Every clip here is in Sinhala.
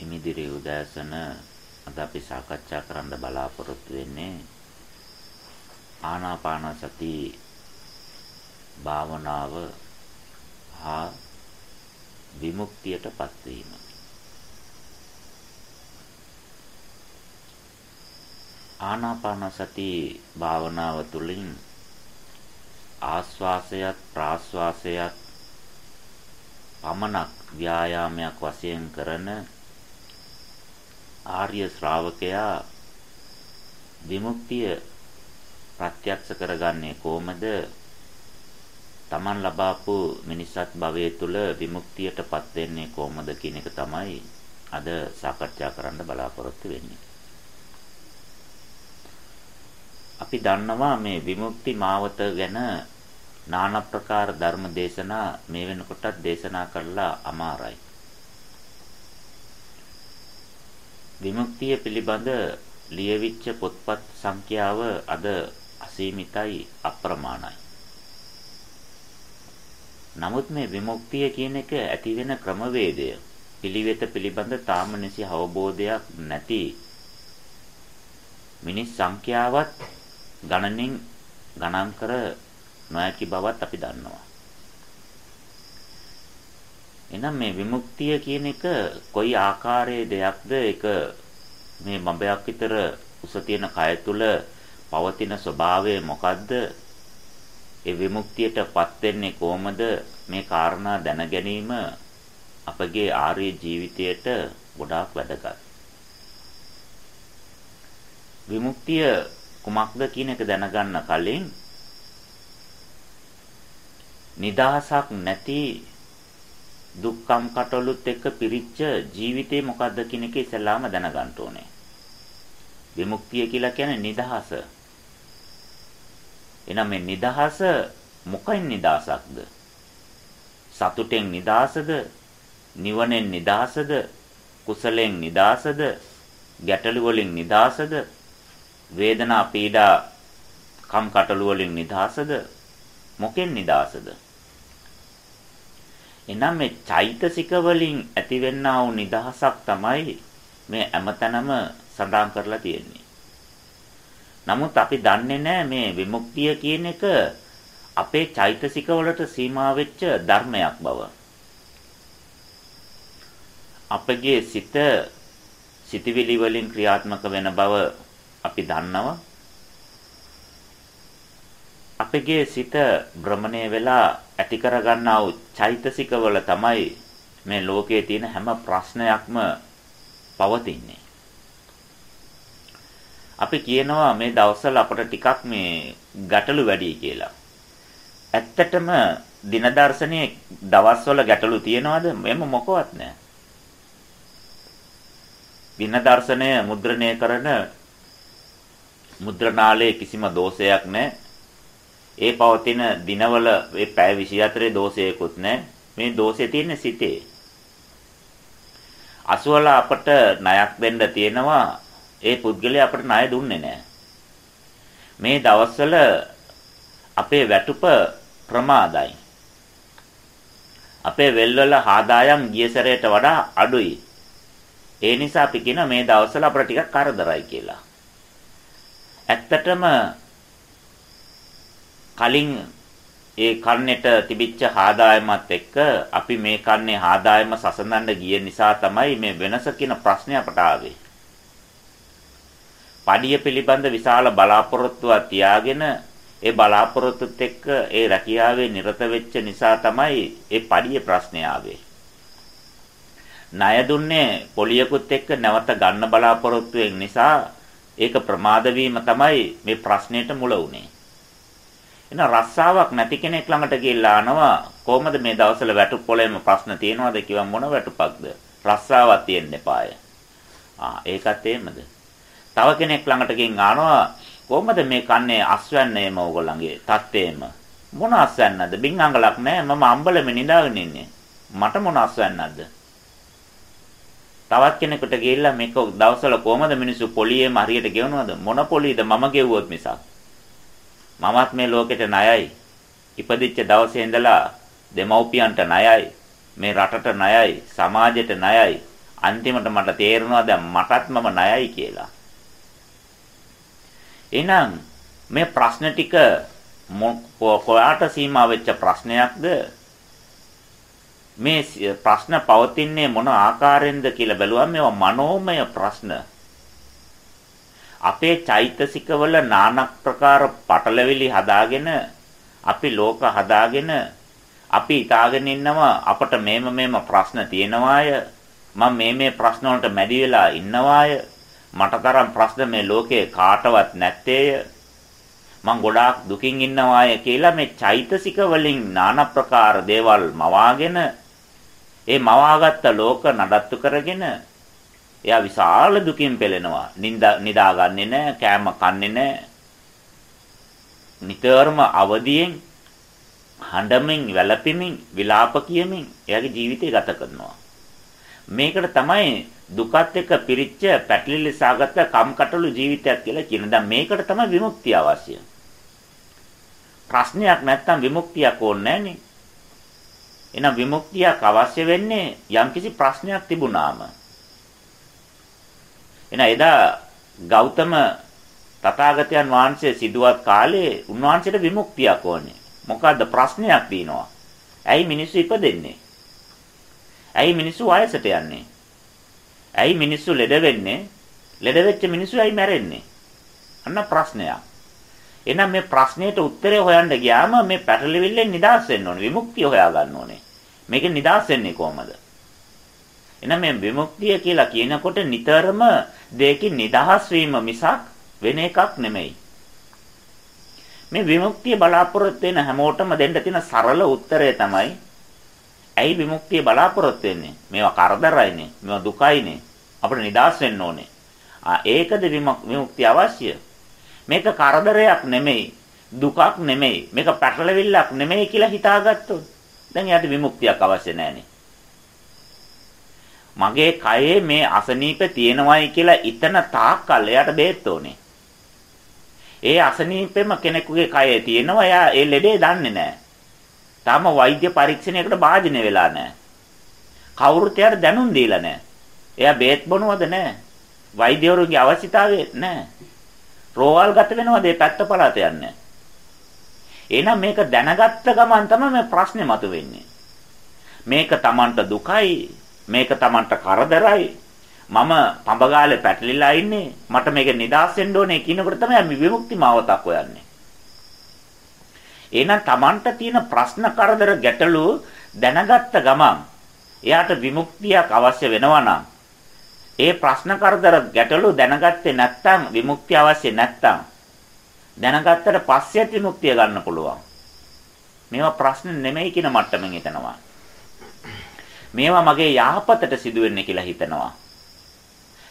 ඉමිදිරි උදෑසන අද අපි සාකච්ඡා කරන්න බලාපොරොත්තු වෙන්නේ ආනාපාන සති භාවනාව හා විමුක්තියටපත් වීම. ආනාපාන සති භාවනාව තුළින් ආස්වාසයත් ප්‍රාස්වාසයත් පමණක් ව්‍යායාමයක් වශයෙන් කරන ආර්ය ශ්‍රාවකයා විමුක්තිය ප්‍රත්‍යක්ෂ කරගන්නේ කොහොමද? Taman ලබාපු මිනිසත් භවයේ තුල විමුක්තියටපත් වෙන්නේ කොහොමද කියන එක තමයි අද සාකච්ඡා කරන්න බලාපොරොත්තු වෙන්නේ. අපි දන්නවා මේ විමුක්ති මාවත ගැන নানা ප්‍රකාර ධර්ම දේශනා මේ වෙනකොටත් දේශනා කරලා අමාරයි. විමුක්තිය පිළිබඳ ලියවිච්ච පොත්පත් සංඛ්‍යාව අද අසීමිතයි අප්‍රමාණයි. නමුත් මේ විමුක්තිය කියන එක ඇති වෙන ක්‍රමවේදය පිළිවෙත පිළිබඳ තාම නැසි අවබෝධයක් නැති මිනිස් සංඛ්‍යාවත් ගණනින් ගණන් කර නොහැකි බවත් අපි දන්නවා. එහෙනම් මේ විමුක්තිය කියන එක කොයි ආකාරයේ දෙයක්ද ඒක මේ බඹයක් විතර උස තියෙන කය තුල පවතින ස්වභාවය මොකද්ද? ඒ විමුක්තියටපත් වෙන්නේ කොහොමද? මේ කාරණා දැන ගැනීම අපගේ ආර්ය ජීවිතයට ගොඩාක් වැදගත්. විමුක්තිය කුමක්ද කියන එක දැනගන්න කලින් නිදහසක් නැති දුක්ඛම් කටලුත් එක්ක පිරිච්ච ජීවිතේ මොකද්ද කියන එක ඉස්සෙල්ලාම දැනගන්න ඕනේ. විමුක්තිය කියලා කියන්නේ නිදහස. එහෙනම් මේ නිදහස මොකෙන් නිදහසක්ද? සතුටෙන් නිදහසද? නිවනෙන් නිදහසද? කුසලෙන් නිදහසද? ගැටලු වලින් නිදහසද? වේදනා පීඩා කම් කටලු වලින් නිදහසද? මොකෙන් නිදහසද? එනම් මේ චෛතසික වලින් ඇතිවෙනා වූ නිදහසක් තමයි මේ හැමතැනම සඳහන් කරලා තියෙන්නේ. නමුත් අපි දන්නේ නැහැ මේ විමුක්තිය කියන එක අපේ චෛතසික වලට සීමා වෙච්ච ධර්මයක් බව. අපගේ සිත සිතවිලි වලින් ක්‍රියාත්මක වෙන බව අපි දන්නවා. අපගේ සිත භ්‍රමණය වෙලා ඇති කරගන්නා වූ චෛතසිකවල තමයි මේ ලෝකයේ තියෙන හැම ප්‍රශ්නයක්ම පවතින්නේ. අපි කියනවා මේ දවස්වල අපට ටිකක් මේ ගැටලු වැඩි කියලා. ඇත්තටම දින දර්ශනයේ දවස්වල ගැටලු තියනවද? මෙම මොකවත් නැහැ. දින දර්ශනය මුද්‍රණය කරන මුද්‍රණාලයේ කිසිම දෝෂයක් නැහැ. ඒ පවතින දිනවල ඒ පැය 24 දෝෂයකුත් නැහැ. මේ දෝෂය තියෙන්නේ සිතේ. අසුවල අපට ණයක් දෙන්න තියෙනවා. ඒ පුද්ගලයා අපට ණය දුන්නේ නැහැ. මේ දවස්වල අපේ වැටුප ප්‍රමාදයි. අපේ වෙල්වල ආදායම් ගිය සැරේට වඩා අඩුයි. ඒ නිසා අපි කියන මේ දවස්වල අපට ටිකක් කරදරයි කියලා. ඇත්තටම කලින් ඒ කන්නේට තිබිච්ච ආදායමත් එක්ක අපි මේ කන්නේ ආදායම සසඳන්න ගිය නිසා තමයි මේ වෙනස කියන ප්‍රශ්නේ අපට ආවේ. පඩිය පිළිබඳ විශාල බලාපොරොත්තුවක් තියාගෙන ඒ බලාපොරොත්තුත් එක්ක ඒ රැකියාවේ නිරත වෙච්ච නිසා තමයි ඒ පඩිය ප්‍රශ්නේ ආවේ. ණය දුන්නේ පොලියකුත් එක්ක නැවත ගන්න බලාපොරොත්තු නිසා ඒක ප්‍රමාද තමයි මේ ප්‍රශ්නෙට මුල වුනේ. එන රස්සාවක් නැති කෙනෙක් ළඟට ගිහිල්ලා අහනවා කොහොමද මේ දවස්වල වැටුප් පොළේම ප්‍රශ්න තියෙනවද කිව්වම මොන වැටුපක්ද? රස්සාවක් තියෙන්න එපාය. ආ ඒකත් එහෙමද? තව කෙනෙක් ළඟට ගින් ආනවා කොහොමද මේ කන්නේ අස්වැන්නේම ඕගොල්ලන්ගේ තත්ත්වේම? මොන අස්වැන්නද? බින්ගංගලක් නැහැ. මම අම්බලෙම නිදාගෙන ඉන්නේ. මට මොන අස්වැන්නක්ද? තවත් කෙනෙකුට ගිහිල්ලා මේක දවස්වල කොහමද මිනිස්සු පොලියේම හරියට ගෙවනවද? මොන පොලියද මම ගෙවුවොත් මිසක්. මමත් මේ ලෝකෙට ණයයි. ඉපදිච්ච දවසේ ඉඳලා දෙමව්පියන්ට ණයයි. මේ රටට ණයයි, සමාජයට ණයයි. අන්තිමට මට තේරෙනවා දැන් මටත් මම ණයයි කියලා. එහෙනම් මේ ප්‍රශ්න ටික කොයාට සීමා වෙච්ච ප්‍රශ්නයක්ද මේ ප්‍රශ්න පවතින්නේ මොන ආකාරයෙන්ද කියලා බැලුවම මේවා මනෝමය ප්‍රශ්න. අපේ චෛතසිකවල নানা ප්‍රකාර පටලැවිලි හදාගෙන අපි ලෝක හදාගෙන අපි හිතාගෙන ඉන්නවා අපට මේම මේම ප්‍රශ්න තියෙනවාය මම මේ මේ ප්‍රශ්න වලට මැදි වෙලා ඉන්නවාය මට තරම් ප්‍රශ්න මේ ලෝකේ කාටවත් නැත්තේය මං ගොඩාක් දුකින් ඉන්නවාය කියලා මේ චෛතසික වලින් নানা ප්‍රකාර දේවල් මවාගෙන ඒ මවාගත්ත ලෝක නඩත්තු කරගෙන එයා විශාල දුකින් පෙළෙනවා. නිදාගන්නේ නැහැ, කෑම කන්නේ නැහැ. නිතරම අවදියෙන් හඬමින්, වැළපෙමින්, විලාප කියමින් එයාගේ ජීවිතය ගත කරනවා. මේකට තමයි දුකත් එක්ක පිරිච්ච පැටලිලි සාගත කම්කටොළු ජීවිතයක් කියලා කියන. දැන් මේකට තමයි විමුක්තිය අවශ්‍ය. ප්‍රශ්නයක් නැත්තම් විමුක්තියක් ඕනේ නැහනේ. එහෙනම් විමුක්තියක් අවශ්‍ය වෙන්නේ යම්කිසි ප්‍රශ්නයක් තිබුණාම. එහෙනම් එදා ගෞතම තථාගතයන් වහන්සේ සිදුවත් කාලේ උන්වහන්සේට විමුක්තියක් ඕනේ. මොකද්ද ප්‍රශ්නයක් තියෙනවා. ඇයි මිනිස්සු ඉපදෙන්නේ? ඇයි මිනිස්සු වයසට යන්නේ? ඇයි මිනිස්සු ලෙඩ වෙන්නේ? ලෙඩ වෙච්ච මිනිස්සු ඇයි මැරෙන්නේ? අන්න ප්‍රශ්නයක්. එහෙනම් මේ ප්‍රශ්නෙට උත්තරේ හොයන්න ගියාම මේ පැටලෙවිල්ලෙන් නිදහස් වෙන්න ඕනේ. විමුක්තිය හොයා ගන්න ඕනේ. මේකෙන් නිදහස් වෙන්නේ කොහමද? එහෙනම් මේ විමුක්තිය කියලා කියනකොට නිතරම දෙයකින් නිදහස් වීම මිසක් වෙන එකක් නෙමෙයි. මේ විමුක්තිය බලාපොරොත්තු වෙන හැමෝටම දෙන්න තියෙන සරල උත්තරය තමයි ඇයි විමුක්තිය බලාපොරොත්තු වෙන්නේ? මේවා කරදරයිනේ, මේවා දුකයිනේ. අපිට නිදහස් වෙන්න ඕනේ. ආ ඒකද විමුක්තිය අවශ්‍ය? මේක කරදරයක් නෙමෙයි, දුකක් නෙමෙයි, මේක පැටලවිල්ලක් නෙමෙයි කියලා හිතාගත්තොත් දැන් එයාට විමුක්තියක් අවශ්‍ය නැහැනේ. මගේ කයේ මේ අසනීප තියෙනවයි කියලා ඉතන තාක්කල් එයාට බේත් ඕනේ. ඒ අසනීපෙම කෙනෙකුගේ කයේ තියෙනවා එයා ඒ ලෙඩේ දන්නේ නැහැ. තාම වෛද්‍ය පරීක්ෂණයකට භාජනය වෙලා නැහැ. කවුරුත් එයාට දැනුම් දීලා නැහැ. එයා බේත් බොනවද නැහැ. වෛද්‍යවරුන්ගේ අවශ්‍යතාවය නැහැ. රෝවල් ගත වෙනවද ඒ පැත්ත පළාත යන්නේ. එහෙනම් මේක දැනගත්ත ගමන් තමයි මේ ප්‍රශ්නේ මතුවෙන්නේ. මේක Tamanට දුකයි, මේක Tamanට කරදරයි. මම පඹගාලේ පැටලිලා ඉන්නේ. මට මේක නිදාස් වෙන්න ඕනේ කියනකොට තමයි විමුක්ති මාවතක් හොයන්නේ. එහෙනම් Tamanට තියෙන ප්‍රශ්න කරදර ගැටලු දැනගත්ත ගමන් එයාට විමුක්තියක් අවශ්‍ය වෙනවා නම් ඒ ප්‍රශ්න කරදර ගැටලු දැනගත්තේ නැත්නම් විමුක්තිය අවශ්‍ය නැත්නම් දැනගත්තට පස්සේ විමුක්තිය ගන්න පුළුවන්. මේවා ප්‍රශ්න නෙමෙයි කියන මට්ටමින් හිතනවා. මේවා මගේ යහපතට සිදු වෙන්නේ කියලා හිතනවා.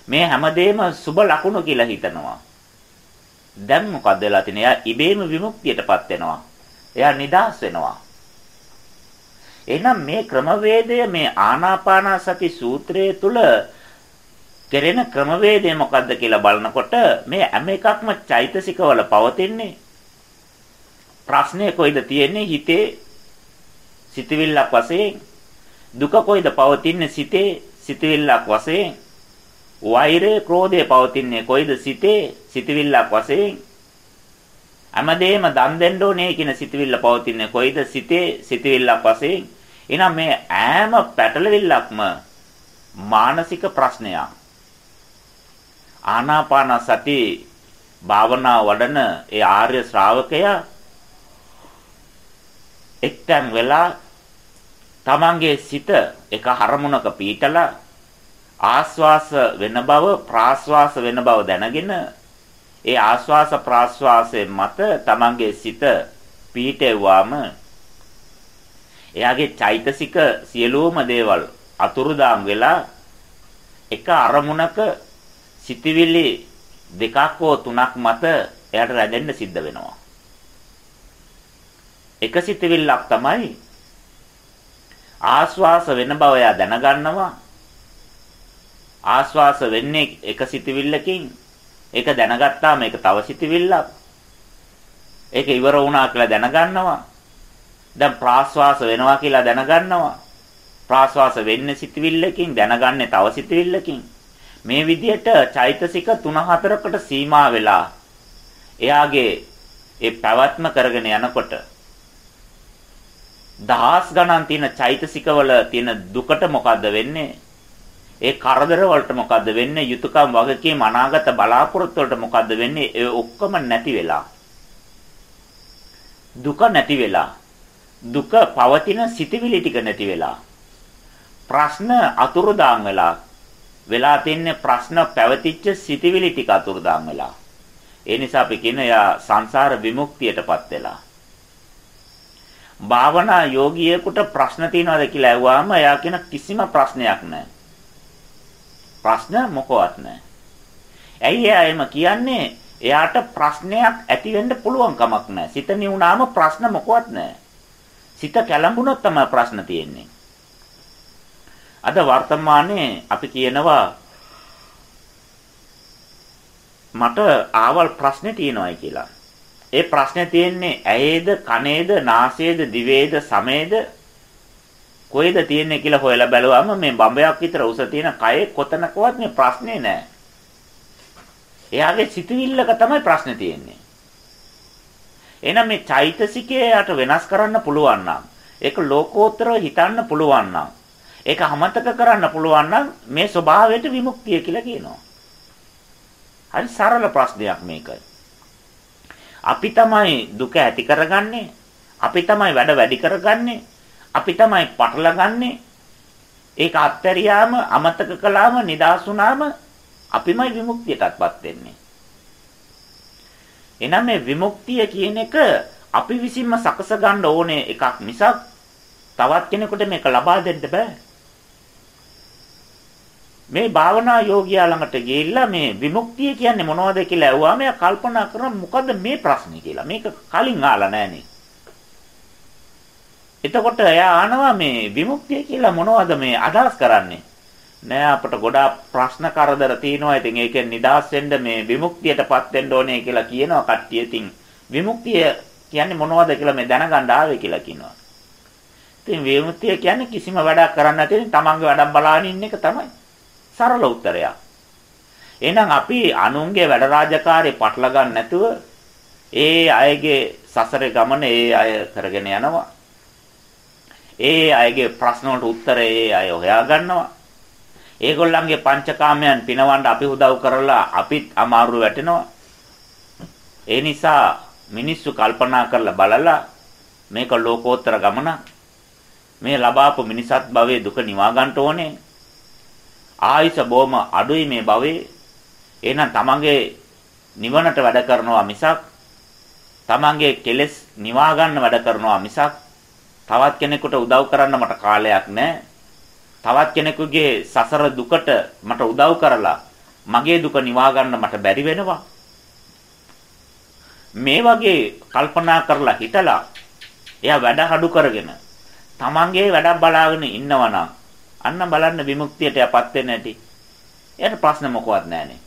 මේ හැමදේම සුබ ලකුණු කියලා හිතනවා. දැන් මොකද වෙලා තියෙන්නේ? එයා ඉබේම විමුක්තියටපත් වෙනවා. එයා නිදහස් වෙනවා. එහෙනම් මේ ක්‍රමවේදය මේ ආනාපාන සති සූත්‍රයේ තුල කෙරෙන ක්‍රමවේදය මොකද්ද කියලා බලනකොට මේ හැම එකක්ම චෛතසිකවල පවතින්නේ ප්‍රශ්නේ කොයිද තියෙන්නේ හිතේ සිතවිල්ලක් වශයෙන් දුක කොයිද පවතින්නේ සිතේ? සිතවිල්ලක් වශයෙන්. වෛරය ක්‍රෝධය පවතින්නේ කොයිද සිතේ? සිතවිල්ලක් වශයෙන්. හැමදේම දන් දෙන්න ඕනේ කියන සිතවිල්ල පවතින්නේ කොයිද සිතේ? සිතවිල්ලක් වශයෙන්. එහෙනම් මේ ඈම පැටලවිල්ලක්ම මානසික ප්‍රශ්නයක්. ආනාපාන සති භාවනා වඩන ඒ ආර්ය ශ්‍රාවකයා එක්තැන් වෙලා තමන්ගේ සිත එක හරමුණක පීටලා ආස්වාස වෙන බව ප්‍රාස්වාස වෙන බව දැනගෙන ඒ ආස්වාස ප්‍රාස්වාසයේ මත තමන්ගේ සිත පීටෙව්වාම එයාගේ චෛතසික සියලුම දේවල් අතුරුදාම් වෙලා එක අරමුණක සිතවිලි දෙකක් හෝ තුනක් මත එයාට රැඳෙන්න සිද්ධ වෙනවා. එක සිතවිල්ලක් තමයි ආස්වාස වෙන බව එයා දැනගන්නවා. ආස්වාස වෙන්නේ එක සිතවිල්ලකින්. ඒක දැනගත්තාම ඒක තව සිතවිල්ලක්. ඒක ඉවර වුණා කියලා දැනගන්නවා. දැන් ප්‍රාස්වාස වෙනවා කියලා දැනගන්නවා. ප්‍රාස්වාස වෙන්නේ සිතවිල්ලකින් දැනගන්නේ තව සිතවිල්ලකින්. මේ විදිහට චෛතසික 3-4කට සීමා වෙලා එයාගේ ඒ පැවැත්ම කරගෙන යනකොට දහස් ගණන් තියෙන චෛතසිකවල තියෙන දුකට මොකද්ද වෙන්නේ? ඒ කරදර වලට මොකද්ද වෙන්නේ? යුතුයකම් වගකීම් අනාගත බලාපොරොත්තු වලට මොකද්ද වෙන්නේ? ඒ ඔක්කොම නැති වෙලා. දුක නැති වෙලා. දුක පවතින සිටිවිලි ටික නැති වෙලා. ප්‍රශ්න අතුරුදාන් වෙලා වෙලා තින්නේ ප්‍රශ්න පැවතිච්ච සිටිවිලි ටික අතුරුදාන් වෙලා. ඒ නිසා අපි කියන යා සංසාර විමුක්තියටපත් වෙලා. භාවනා යෝගියෙකුට ප්‍රශ්න තියනවාද කියලා ඇහුවාම එයා කියන කිසිම ප්‍රශ්නයක් නැහැ. ප්‍රශ්න මොකවත් නැහැ. ඇයි එයා එහෙම කියන්නේ? එයාට ප්‍රශ්නයක් ඇති වෙන්න පුළුවන් කමක් නැහැ. සිත නිවුනාම ප්‍රශ්න මොකවත් නැහැ. සිත කැළඹුණොත් තමයි ප්‍රශ්න තියෙන්නේ. අද වර්තමානයේ අපි කියනවා මට ආවල් ප්‍රශ්නේ තියෙනවායි කියලා. ඒ ප්‍රශ්නේ තියෙන්නේ ඇයේද, කනේද, නාසයේද, දිවේද, සමේද කොයිද තියෙන්නේ කියලා හොයලා බැලුවම මේ බඹයක් විතර උස තියෙන කයේ කොතනකවත් මේ ප්‍රශ්නේ නැහැ. එයාගේ සිතුවිල්ලක තමයි ප්‍රශ්නේ තියෙන්නේ. එහෙනම් මේ චෛතසිකයට වෙනස් කරන්න පුළුවන් නම් ඒක ලෝකෝත්තරව හිතන්න පුළුවන් නම් ඒක අමතක කරන්න පුළුවන් නම් මේ ස්වභාවයට විමුක්තිය කියලා කියනවා. හරි සරල ප්‍රශ්නයක් මේක. අපි තමයි දුක ඇති කරගන්නේ. අපි තමයි වැඩ වැඩි කරගන්නේ. අපි තමයි පටලගන්නේ. ඒක අත්හැරියාම අමතක කළාම නිදාස් වුණාම අපිමයි විමුක්තියටත්පත් වෙන්නේ. එනම් මේ විමුක්තිය කියන එක අපි විසින්ම සකස ගන්න ඕනේ එකක් මිසක් තවත් කෙනෙකුට මේක ලබා දෙන්න බෑ. මේ භාවනා යෝගියා ළඟට ගිහිල්ලා මේ විමුක්තිය කියන්නේ මොනවද කියලා ඇහුවාම එයා කල්පනා කරන මොකද්ද මේ ප්‍රශ්නේ කියලා. මේක කලින් ආලා නැහනේ. එතකොට එයා ආනවා මේ විමුක්තිය කියලා මොනවද මේ අදහස් කරන්නේ? නෑ අපට ගොඩාක් ප්‍රශ්න කරදර තියෙනවා. ඉතින් ඒකෙන් නිදහස් වෙන්න මේ විමුක්තියටපත් වෙන්න ඕනේ කියලා කියනවා කට්ටිය. ඉතින් විමුක්තිය කියන්නේ මොනවද කියලා මේ දැනගන්න ආවේ කියලා කියනවා. ඉතින් විමුක්තිය කියන්නේ කිසිම වැඩක් කරන්න නැති තමන්ගේ වැඩක් බලාගෙන ඉන්න එක තමයි. සරල උත්තරයක්. එහෙනම් අපි අනුන්ගේ වැඩ රාජකාරී පටල ගන්න නැතුව ඒ අයගේ සසරේ ගමන ඒ අය කරගෙන යනවා. ඒ අයගේ ප්‍රශ්න වලට උත්තර ඒ අය හොයා ගන්නවා. ඒගොල්ලන්ගේ පංචකාමයන් පිනවන්න අපි උදව් කරලා අපිත් අමාරු වැටෙනවා. ඒ නිසා මිනිස්සු කල්පනා කරලා බලලා මේක ලෝකෝත්තර ගමන මේ ලබාපු මිනිසත් භවයේ දුක නිවා ගන්න ඕනේ ආයුෂ බොහොම අඩුයි මේ භවයේ. එහෙනම් තමන්ගේ නිවනට වැඩ කරනවා මිසක් තමන්ගේ කෙලෙස් නිවා ගන්න වැඩ කරනවා මිසක් තවත් කෙනෙකුට උදව් කරන්න මට කාලයක් නැහැ. තවත් කෙනෙකුගේ සසර දුකට මට උදව් කරලා මගේ දුක නිවා ගන්න මට බැරි වෙනවා. මේ වගේ කල්පනා කරලා හිතලා එයා වැඩ හඩු කරගෙන තමන්ගේ වැඩක් බලාගෙන ඉන්නවා නම් අන්න බලන්න විමුක්තියට යපත් වෙන්න ඇති. එයාට ප්‍රශ්න මොකවත් නැහනේ.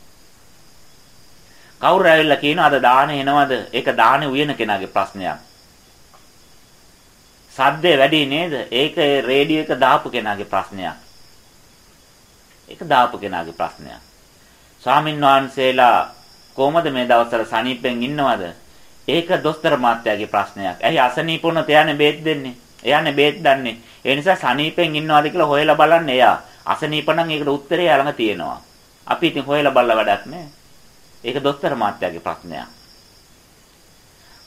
කවුරු ඇවිල්ලා කියනවා අද දාහනේ එනවද? ඒක දාහනේ උයන කෙනාගේ ප්‍රශ්නයක්. සද්දේ වැඩි නේද? ඒක රේඩියෝ එක දාපු කෙනාගේ ප්‍රශ්නයක්. ඒක දාපු කෙනාගේ ප්‍රශ්නයක්. ස්වාමින් වහන්සේලා කොහමද මේ දවස්වල සනීපෙන් ඉන්නවද? ඒක දොස්තර මාත්‍යාගේ ප්‍රශ්නයක්. ඇයි අසනීපුණ තියානේ බේත් දෙන්නේ? එයානේ බේත් දන්නේ. ඒ නිසා සනීපෙන් ඉන්නවාද කියලා හොයලා බලන්න එයා. අසනීප නම් ඒකට උත්තරේ ළඟ තියෙනවා. අපි ඉතින් හොයලා බලලා වැඩක් නැහැ. ඒක දොස්තර මාත්‍යාගේ ප්‍රශ්නයක්.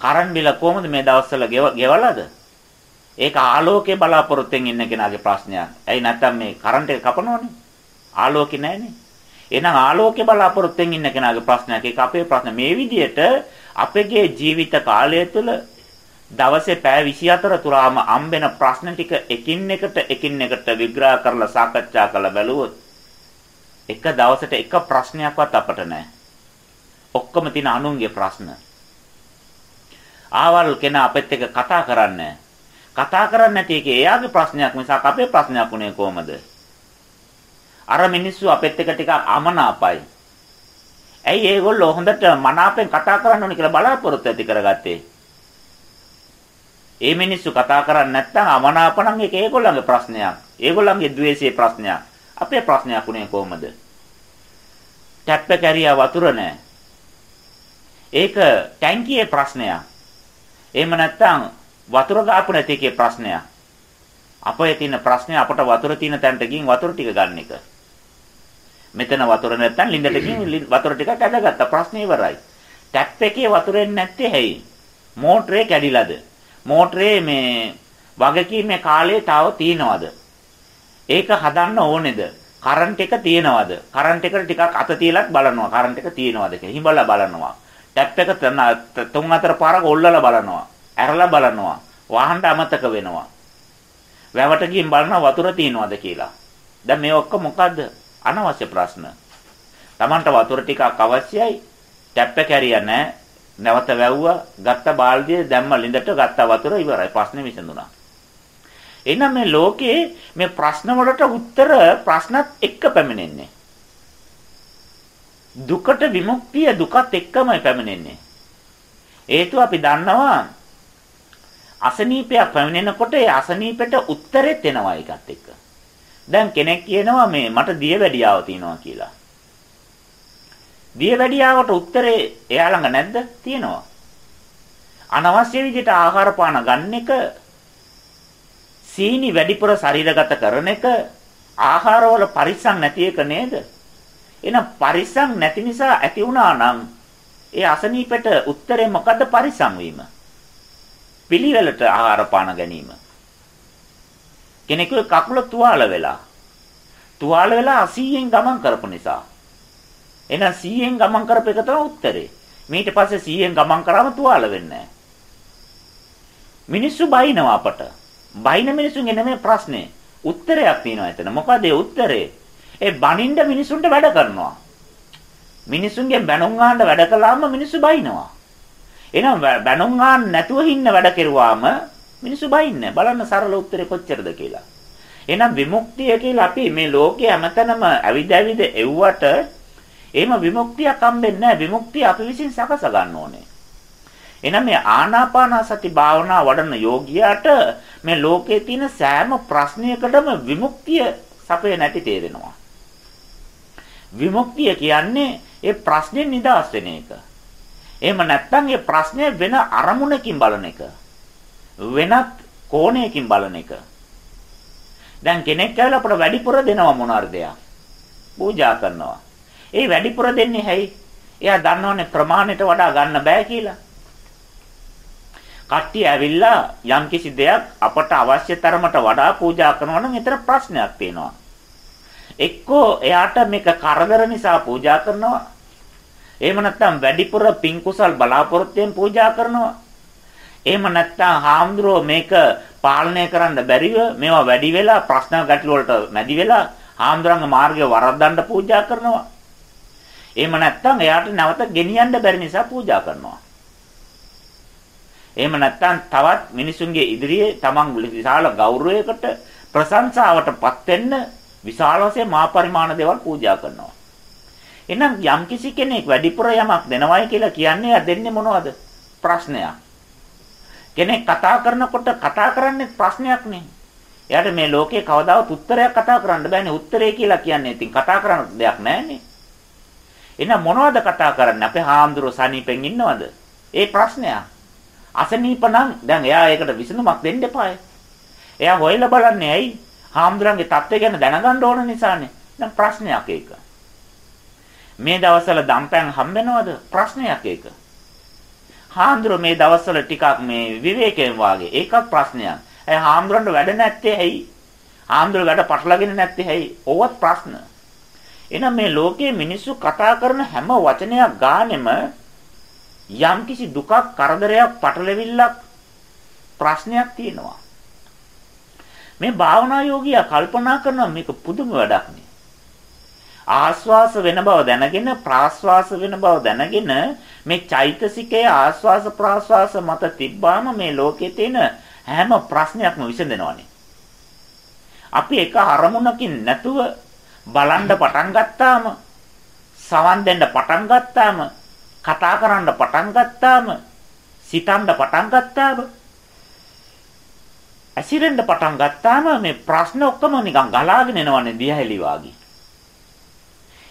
කරන් බිල කොහොමද මේ දවස්වල ගෙවලාද? ඒක ආලෝකයේ බලාපොරොත්තුෙන් ඉන්න කෙනාගේ ප්‍රශ්නයක්. ඇයි නැත්තම් මේ කරන්ට් එක කපනවනේ? ආලෝකේ නැහනේ. එහෙනම් ආලෝකයේ බලාපොරොත්තුෙන් ඉන්න කෙනාගේ ප්‍රශ්නයක්. ඒක අපේ ප්‍රශ්න. මේ විදිහට අපගේ ජීවිත කාලය තුළ දවසේ පැය 24 තුරාම හම්බෙන ප්‍රශ්න ටික එකින් එකට එකින් එකට විග්‍රහ කරලා සාකච්ඡා කරලා බැලුවොත් එක දවසට එක ප්‍රශ්නයක්වත් අපට නැහැ. ඔක්කොම තියෙන අනුන්ගේ ප්‍රශ්න. ආවල් කෙනා අපෙත් එක්ක කතා කරන්නේ කතා කරන්නේ නැති එක එයාගේ ප්‍රශ්නයක් මිසක් අපේ ප්‍රශ්නයක් උනේ කොහමද? අර මිනිස්සු අපෙත් එක්ක ටිකක් අමනාපයි. ඇයි ඒගොල්ලෝ හොඳට මනාපෙන් කතා කරන්න ඕනේ කියලා බලාපොරොත්තු ඇති කරගත්තේ? ඒ මිනිස්සු කතා කරන්නේ නැත්නම් අමනාප නම් ඒක ඒගොල්ලන්ගේ ප්‍රශ්නයක්. ඒගොල්ලන්ගේ द्वේෂයේ ප්‍රශ්නයක්. අපේ ප්‍රශ්නයක් උනේ කොහමද? ටැප් එක ඇරියා වතුර නැහැ. ඒක ටැංකියේ ප්‍රශ්නයක්. එහෙම නැත්නම් වතුර ගාපු නැති එකේ ප්‍රශ්නයක්. අපේ තියෙන ප්‍රශ්නේ අපට වතුර තියෙන තැනට ගින් වතුර ටික ගන්න එක. මෙතන වතුර නැත්නම් ලිඳට ගින් වතුර ටිකක් ඇදගත්තා ප්‍රශ්නේ ඉවරයි. ටැප් එකේ වතුරෙන් නැත්තේ ඇයි? මෝටරේ කැඩිලාද? මෝටරේ මේ වගකීමේ කාලය තව තියෙනවද? ඒක හදන්න ඕනේද? කරන්ට් එක තියෙනවද? කරන්ට් එකට ටිකක් අත තියලත් බලනවා. කරන්ට් එක තියෙනවද කියලා. හිඹලා බලනවා. ටැප් එක තුන් හතර පාරක් ඔල්ලලා බලනවා. ඇරලා බලනවා. වහන්න අමතක වෙනවා. වැවට ගිහින් බලනවා වතුර තියෙනවද කියලා. දැන් මේ ඔක්කොම මොකද්ද? අනවශ්‍ය ප්‍රශ්න. Tamanට වතුර ටිකක් අවශ්‍යයි. ටැප් එක ඇරියා නැහැ. නැවත වැව්වා, ගත්ත බාල්දිය දැම්ම ළිඳට ගත්ත වතුර ඉවරයි. ප්‍රශ්නේ විසඳුණා. එහෙනම් මේ ලෝකේ මේ ප්‍රශ්න වලට උත්තර ප්‍රශ්නත් එක්ක පැමිණෙන්නේ. දුකට විමුක්තිය දුකත් එක්කමයි පැමිණෙන්නේ. හේතුව අපි දන්නවා අසනීපයක් පැමිණෙනකොට ඒ අසනීපෙට උත්තරෙත් එනවා ඒකත් එක්ක. දැන් කෙනෙක් කියනවා මේ මට දියවැඩියාව තියෙනවා කියලා. දියවැඩියාවට උත්තරේ එයා ළඟ නැද්ද? තියෙනවා. අනවශ්‍ය විදිහට ආහාර පාන ගන්න එක සීනි වැඩිපුර ශරීරගත කරන එක ආහාරවල පරිස්සම් නැති එක නේද? එහෙනම් පරිස්සම් නැති නිසා ඇති වුණා නම් ඒ අසනීපෙට උත්තරේ මොකද්ද පරිස්සම් වීම? පිළිවෙලට ආහාර පාන ගැනීම. කෙනෙකුගේ කකුල තුවාල වෙලා තුවාල වෙලා 80න් ගමන් කරපු නිසා එහෙනම් 100න් ගමන් කරපු එක තමයි උත්තරේ. ඊට පස්සේ 100න් ගමන් කරාම තුවාල වෙන්නේ නැහැ. මිනිස්සු බයිනවා අපට. බයින මිනිසුන්ගේ නෙමෙයි ප්‍රශ්නේ. උත්තරයක් තියෙනවා එතන. මොකද ඒ උත්තරේ? ඒ බනින්න මිනිසුන්ට වැඩ කරනවා. මිනිසුන්ගේ බැනුම් අහන්න වැඩ කළාම මිනිස්සු බයිනවා. එහෙනම් බැනුම් අහන්න නැතුව ඉන්න වැඩ කෙරුවාම මිනිස්සු බයින්නේ. බලන්න සරල උත්තරේ කොච්චරද කියලා. එහෙනම් විමුක්තිය කියලා අපි මේ ලෝකයේ හැමතැනම ඇවිද ඇවිද එව්වට එහෙම විමුක්තියක් හම්බෙන්නේ නැහැ. විමුක්තිය අපි විසින් සකස ගන්න ඕනේ. එහෙනම් මේ ආනාපානසති භාවනා වඩන යෝගියාට මේ ලෝකයේ තියෙන සෑම ප්‍රශ්නයකටම විමුක්තිය සපේ නැති තේරෙනවා. විමුක්තිය කියන්නේ ඒ ප්‍රශ්නේ නිදහස් වෙන එක. එහෙම නැත්නම් ඒ ප්‍රශ්නේ වෙන අරමුණකින් බලන එක. වෙනත් කෝණයකින් බලන එක. දැන් කෙනෙක් කියලා අපට වැඩිපුර දෙනවා මොනවාර දෙයක්. පූජා කරනවා. ඒ වැඩිපුර දෙන්නේ හැයි? එයා දන්නවනේ ප්‍රමාණයට වඩා ගන්න බෑ කියලා. කට්ටිය ඇවිල්ලා යම්කිසි දෙයක් අපට අවශ්‍ය තරමට වඩා පූජා කරනවා නම් එතන ප්‍රශ්නයක් තියෙනවා. එක්කෝ එයාට මේක කරදර නිසා පූජා කරනවා. එහෙම නැත්නම් වැඩිපුර පින් කුසල් බලාපොරොත්තුෙන් පූජා කරනවා. එහෙම නැත්නම් හාමුදුරුවෝ මේක පාලනය කරන්න බැරිව මේවා වැඩි වෙලා ප්‍රශ්න ගැටළු වලට මැදි වෙලා හාමුදුරන්ගේ මාර්ගය වරද්දන්න පූජා කරනවා. එහෙම නැත්නම් එයාට නැවත ගෙනියන්න බැරි නිසා පූජා කරනවා. එහෙම නැත්නම් තවත් මිනිසුන්ගේ ඉදිරියේ තමන් විශාල ගෞරවයකට ප්‍රශංසාවටපත් වෙන්න විශාල වශයෙන් මා පරිමාණ දේවල් පූජා කරනවා. එහෙනම් යම්කිසි කෙනෙක් වැඩිපුර යමක් දෙනවයි කියලා කියන්නේ යා දෙන්නේ මොනවද? ප්‍රශ්නයක්. කෙනෙක් කතා කරනකොට කතා කරන්නේ ප්‍රශ්නයක් නේ. එයාට මේ ලෝකේ කවදාවත් උත්තරයක් කතා කරන්න බෑනේ. උත්තරේ කියලා කියන්නේ ඉතින් කතා කරන්න දෙයක් නෑනේ. එහෙනම් මොනවද කතා කරන්නේ? අපේ හාමුදුරුවෝ සනීපෙන් ඉන්නවද? ඒ ප්‍රශ්නයක්. අසනීප නම් දැන් එයා ඒකට විසඳුමක් දෙන්න එපායි. එයා හොයලා බලන්නේ ඇයි? හාමුදුරන්ගේ தත්ත්වය ගැන දැනගන්න ඕන නිසානේ. දැන් ප්‍රශ්නයක් ඒක. මේ දවස්වල දම්පැන් හම්බෙනවද? ප්‍රශ්නයක් ඒක. හාමුදුර මේ දවස්වල ටිකක් මේ විවේකයෙන් වාගේ ඒකත් ප්‍රශ්නයක්. ඒ හාමුදුරන්ට වැඩ නැත්තේ ඇයි? හාමුදුර වැඩ පටලගෙන නැත්තේ ඇයි? ඕවත් ප්‍රශ්න. එහෙනම් මේ ලෝකයේ මිනිස්සු කතා කරන හැම වචනයක් ගානෙම යම්කිසි දුකක් කරදරයක් පටලැවිල්ලක් ප්‍රශ්නයක් තියෙනවා. මේ භාවනා යෝගියා කල්පනා කරනවා මේක පුදුම වැඩක් නේ. ආස්වාස වෙන බව දැනගෙන ප්‍රාස්වාස වෙන බව දැනගෙන මේ චෛතසිකයේ ආස්වාස ප්‍රාස්වාස මත තිබ්බාම මේ ලෝකයේ තියෙන හැම ප්‍රශ්නයක්ම විසඳෙනවනේ. අපි එක අරමුණකින් නැතුව බලන්න පටන් ගත්තාම සවන් දෙන්න පටන් ගත්තාම කතා කරන්න පටන් ගත්තාම සිතන්න පටන් ගත්තාම ඇසිරෙන්න පටන් ගත්තාම මේ ප්‍රශ්න ඔක්කොම නිකන් ගලාගෙන එනවනේ දියහැලි වාගේ.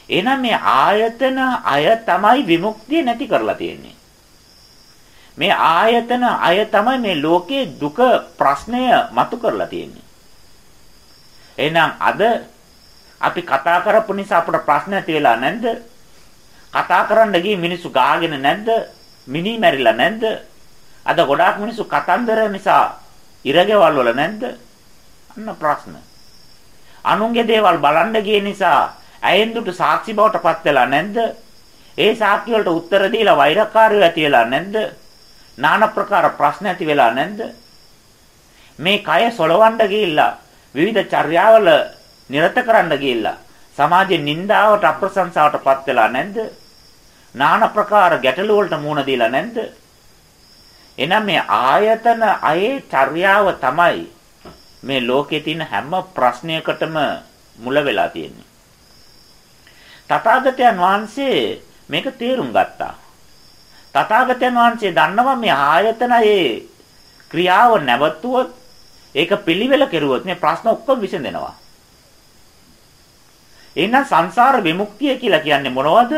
එහෙනම් මේ ආයතන අය තමයි විමුක්තිය නැති කරලා තියෙන්නේ. මේ ආයතන අය තමයි මේ ලෝකේ දුක ප්‍රශ්නය මතු කරලා තියෙන්නේ. එහෙනම් අද අපි කතා කරපු නිසා අපට ප්‍රශ්න ඇති වෙලා නැද්ද? කතා කරන්න ගිය මිනිස්සු ගාගෙන නැද්ද? මිනි මැරිලා නැද්ද? අද ගොඩාක් මිනිස්සු කතන්දර නිසා ඉරගෙවල් වල නැද්ද? අන්න ප්‍රශ්න. අනුන්ගේ දේවල් බලන්න ගිය නිසා ඇයෙන්දුට සාක්ෂි බවට පත් වෙලා නැද්ද? ඒ සාක්ෂි වලට උත්තර දීලා වෛරකාරයෝ ඇති වෙලා නැද්ද? নানা ප්‍රකාර ප්‍රශ්න ඇති වෙලා නැද්ද? මේ කය සොලවන්න ගිහිල්ලා විවිධ චර්යාවල නිරත කරන්න ගිහිල්ලා සමාජයේ නින්දාවට අප්‍රශංසාවට පත් වෙලා නැද්ද? নানা ප්‍රකාර ගැටලු වලට මුහුණ දීලා නැද්ද? එහෙනම් මේ ආයතන අයේ චර්යාව තමයි මේ ලෝකේ තියෙන හැම ප්‍රශ්නයකටම මුල වෙලා තියෙන්නේ. තථාගතයන් වහන්සේ මේක තේරුම් ගත්තා. තථාගතයන් වහන්සේ දන්නවා මේ ආයතනයේ ක්‍රියාව නැවතුවොත් ඒක පිළිවෙල කෙරුවොත් මේ ප්‍රශ්න ඔක්කොම විසඳෙනවා. එහෙනම් සංසාර විමුක්තිය කියලා කියන්නේ මොනවද?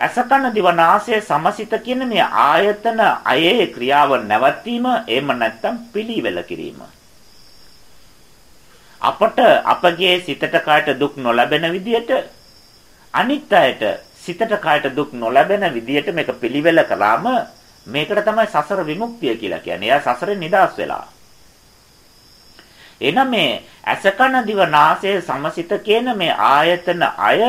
අසකන දිවනාසය සමසිත කියන මේ ආයතන අයේ ක්‍රියාව නැවතීම එහෙම නැත්නම් පිළිවෙල කිරීම. අපට අපගේ සිතට කායට දුක් නොලැබෙන විදියට අනිත් අයට සිතට කායට දුක් නොලැබෙන විදියට මේක පිළිවෙල කළාම මේකට තමයි සසර විමුක්තිය කියලා කියන්නේ. එයා සසරෙන් නිදහස් වෙලා. එහෙනම් මේ අසකන දිවනාසය සමසිත කියන මේ ආයතන අය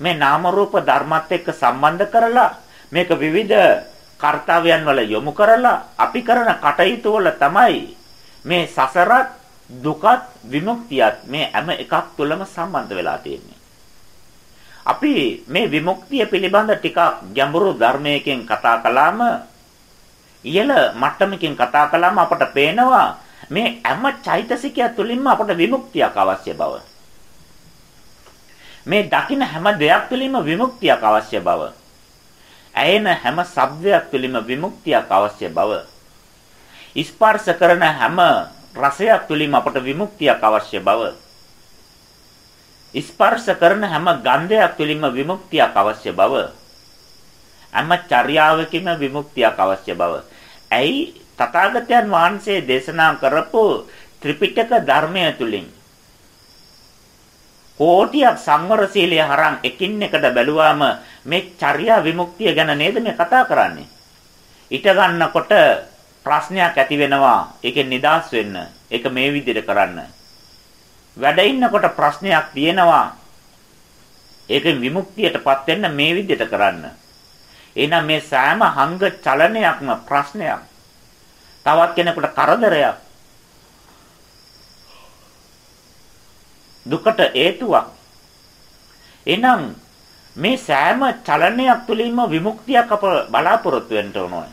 මේ නාම රූප ධර්මات එක්ක සම්බන්ධ කරලා මේක විවිධ කාර්යයන් වල යොමු කරලා අපි කරන කටයුතු වල තමයි මේ සසරත් දුකත් විමුක්තියත් මේ හැම එකක් තුළම සම්බන්ධ වෙලා තියෙන්නේ. අපි මේ විමුක්තිය පිළිබඳ ටිකක් ගැඹුරු ධර්මයකින් කතා කළාම ඉහළ මට්ටමකින් කතා කළාම අපට පේනවා මේ හැම චෛතසිකය තුළින්ම අපට විමුක්තියක් අවශ්‍ය බව. මේ දකින හැම දෙයක් තුළින්ම විමුක්තියක් අවශ්‍ය බව. ඇයෙන හැම ශබ්දයක් තුළින්ම විමුක්තියක් අවශ්‍ය බව. ස්පර්ශ කරන හැම රසයක් තුළින්ම අපට විමුක්තියක් අවශ්‍ය බව. ස්පර්ශ කරන හැම ගන්ධයක් තුළින්ම විමුක්තියක් අවශ්‍ය බව. හැම චර්යාවකින්ම විමුක්තියක් අවශ්‍ය බව. ඇයි තථාගතයන් වහන්සේ දේශනා කරපු ත්‍රිපිටක ධර්මය තුලින් කෝටියක් සංවර සීලය හරන් එකින් එකට බැලුවාම මේ චර්යා විමුක්තිය ගැන නේද මේ කතා කරන්නේ. ඊට ගන්නකොට ප්‍රශ්නයක් ඇති වෙනවා. ඒකෙන් නිදහස් වෙන්න. ඒක මේ විදිහට කරන්න. වැඩ ඉන්නකොට ප්‍රශ්නයක් තියෙනවා. ඒකෙන් විමුක්තියටපත් වෙන්න මේ විදිහට කරන්න. එහෙනම් මේ සෑම හංග චලනයක්ම ප්‍රශ්නයක්. තවත් කෙනෙකුට කරදරයක්. දුකට හේතුවක්. එහෙනම් මේ සෑම චලනයක් තුළින්ම විමුක්තියක් අප බලාපොරොත්තු වෙන්න ඕනේ.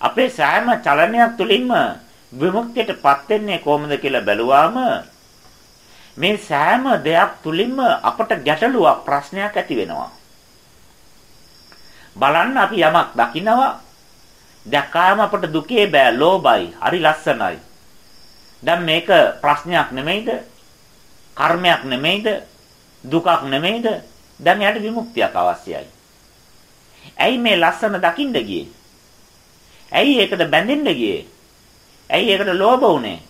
අපේ සෑම චලනයක් තුළින්ම විමුක්තියටපත් වෙන්නේ කොහොමද කියලා බැලුවාම මේ සෑම දෙයක් තුළින්ම අපට ගැටලුවක් ප්‍රශ්නයක් ඇති වෙනවා. බලන්න අපි යමක් දකිනවා දැක්කාම අපට දුකේ බෑ ලෝභයි හරි ලස්සනයි දැන් මේක ප්‍රශ්නයක් නෙමෙයිද? කර්මයක් නෙමෙයිද? දුකක් නෙමෙයිද? දැන් එයාට විමුක්තියක් අවශ්‍යයි. ඇයි මේ ලස්සන දකින්න ගියේ? ඇයි ඒකට බැඳෙන්න ගියේ? ඇයි ඒකට ලෝභ වුනේ?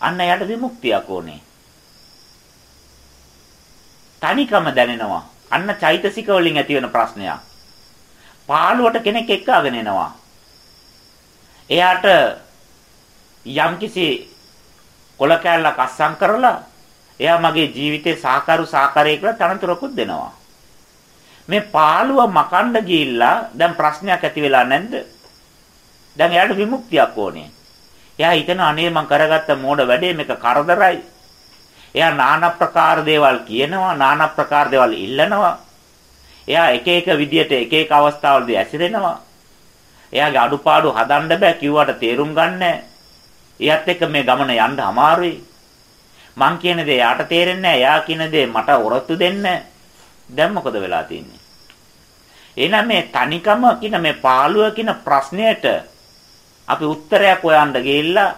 අන්න එයාට විමුක්තියක් ඕනේ. තනිකම දැනෙනවා. අන්න චෛතසික වලින් ඇති වෙන ප්‍රශ්නයක්. පාළුවට කෙනෙක් එක්කගෙන එනවා. එයාට යම්කිසි කොල කෑල්ලක් අස්සම් කරලා එයා මගේ ජීවිතේ සාකරු සාකරේ කියලා තනතුරකුත් දෙනවා. මේ පාළුව මකන්න ගිහිල්ලා දැන් ප්‍රශ්නයක් ඇති වෙලා නැද්ද? දැන් එයාට විමුක්තියක් ඕනේ. එයා හිතන අනේ මං කරගත්ත මෝඩ වැඩේ මේක කරදරයි. එයා নানা ප්‍රකාර දේවල් කියනවා, নানা ප්‍රකාර දේවල් ඉල්ලනවා. එයා එක එක විදියට එක එක අවස්ථාවලදී ඇසිරෙනවා. එයාගේ අඩුපාඩු හදන්න බෑ කිව්වට තේරුම් ගන්නෑ. එයත් එක්ක මේ ගමන යන්න අමාරුයි. මං කියන දේ යාට තේරෙන්නේ නැහැ. එයා කියන දේ මට ඔරොත්තු දෙන්නේ දැන් මොකද වෙලා තියෙන්නේ? එහෙනම් මේ තනිකම කියන මේ පාළුව කියන ප්‍රශ්නයට අපි උත්තරයක් හොයන්න ගිහිල්ලා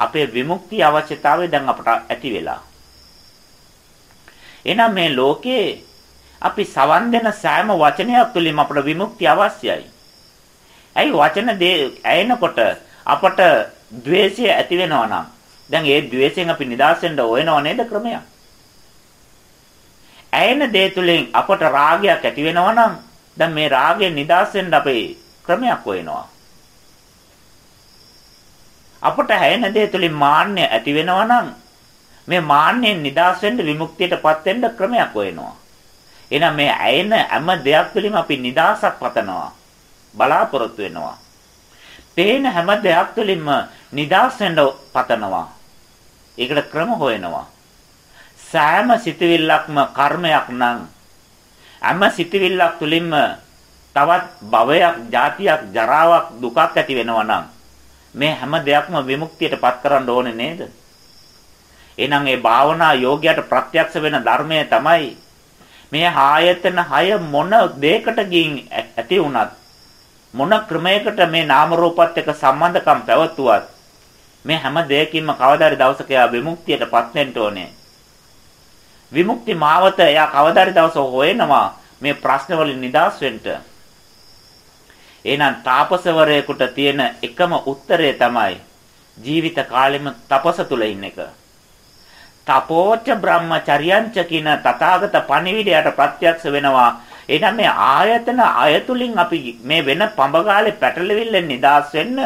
අපේ විමුක්තිය අවශ්‍යතාවය දැන් අපට ඇති වෙලා. එහෙනම් මේ ලෝකේ අපි සවන් දෙන සෑම වචනයක් තුළින් අපට විමුක්තිය අවශ්‍යයි. ඇයි වචන දේ ඇයෙනකොට අපට द्वේෂය ඇති වෙනවා නම් දැන් ඒ द्वේෂයෙන් අපි නිදහස් වෙන්න ඕනව නේද ක්‍රමයක්? ඇයෙන දේ තුලින් අපට රාගයක් ඇති වෙනවා නම් දැන් මේ රාගයෙන් නිදහස් වෙන්න අපේ ක්‍රමයක් වෙනවා. අපට ඇයෙන දේ තුලින් මාන්නය ඇති වෙනවා නම් මේ මාන්නයෙන් නිදහස් වෙන්න විමුක්තියටපත් වෙන්න ක්‍රමයක් වෙනවා. එහෙනම් මේ ඇයෙන හැම දෙයක් තුළින්ම අපි නිදහසක් පතනවා. බලාපොරොත්තු වෙනවා. පේන හැම දෙයක් තුළින්ම නිදහස් වෙන්න පතනවා. ඒකට ක්‍රම හොයනවා. සෑම සිතවිල්ලක්ම කර්මයක් නම් හැම සිතවිල්ලක් තුළින්ම තවත් භවයක්, ජාතියක්, ජරාවක්, දුකක් ඇති වෙනවා නම් මේ හැම දෙයක්ම විමුක්තියටපත් කරන්න ඕනේ නේද? එහෙනම් ඒ භාවනා යෝගයට ප්‍රත්‍යක්ෂ වෙන ධර්මය තමයි මේ ආයතන 6 මොන දෙයකට ගින් ඇති වුණත් මොන ක්‍රමයකට මේ නාම රූපات එක්ක සම්බන්ධකම් පැවතුවත් මේ හැම දෙයකින්ම කවදාරි දවසක යා විමුක්තියටපත් වෙන්න ඕනේ. විමුක්ති මාවත එයා කවදාරි දවසක හොයනවා මේ ප්‍රශ්න වලින් නිදහස් වෙන්න. එහෙනම් තාපසවරයෙකුට තියෙන එකම උත්තරය තමයි ජීවිත කාලෙම තපස තුල ඉන්න එක. තපෝච බ්‍රහ්මචර්යංච කියන තථාගත පණිවිඩයට ප්‍රත්‍යක්ෂ වෙනවා. එහෙනම් මේ ආයතන අයතුලින් අපි මේ වෙන පඹගාලේ පැටලෙවිල්ලෙන් නිදහස් වෙන්න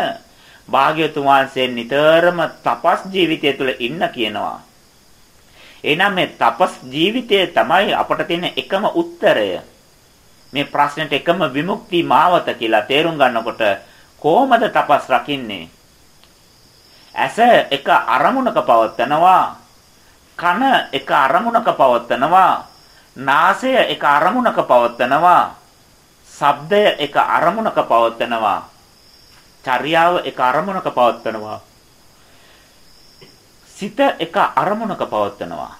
භාග්‍යතුන් වහන්සේ නිතරම තපස් ජීවිතය තුළ ඉන්න කියනවා. එහෙනම් මේ තපස් ජීවිතය තමයි අපට තියෙන එකම උත්තරය. මේ ප්‍රශ්නෙට එකම විමුක්ති මාවත කියලා තේරුම් ගන්නකොට කොහොමද තපස් රකින්නේ? ඇස එක අරමුණක පවත්නවා. කන එක අරමුණක පවත්නවා. නාසය එක අරමුණක පවත්නවා. ශබ්දය එක අරමුණක පවත්නවා. චර්යාව එක අරමුණක පවත්වනවා. සිත එක අරමුණක පවත්වනවා.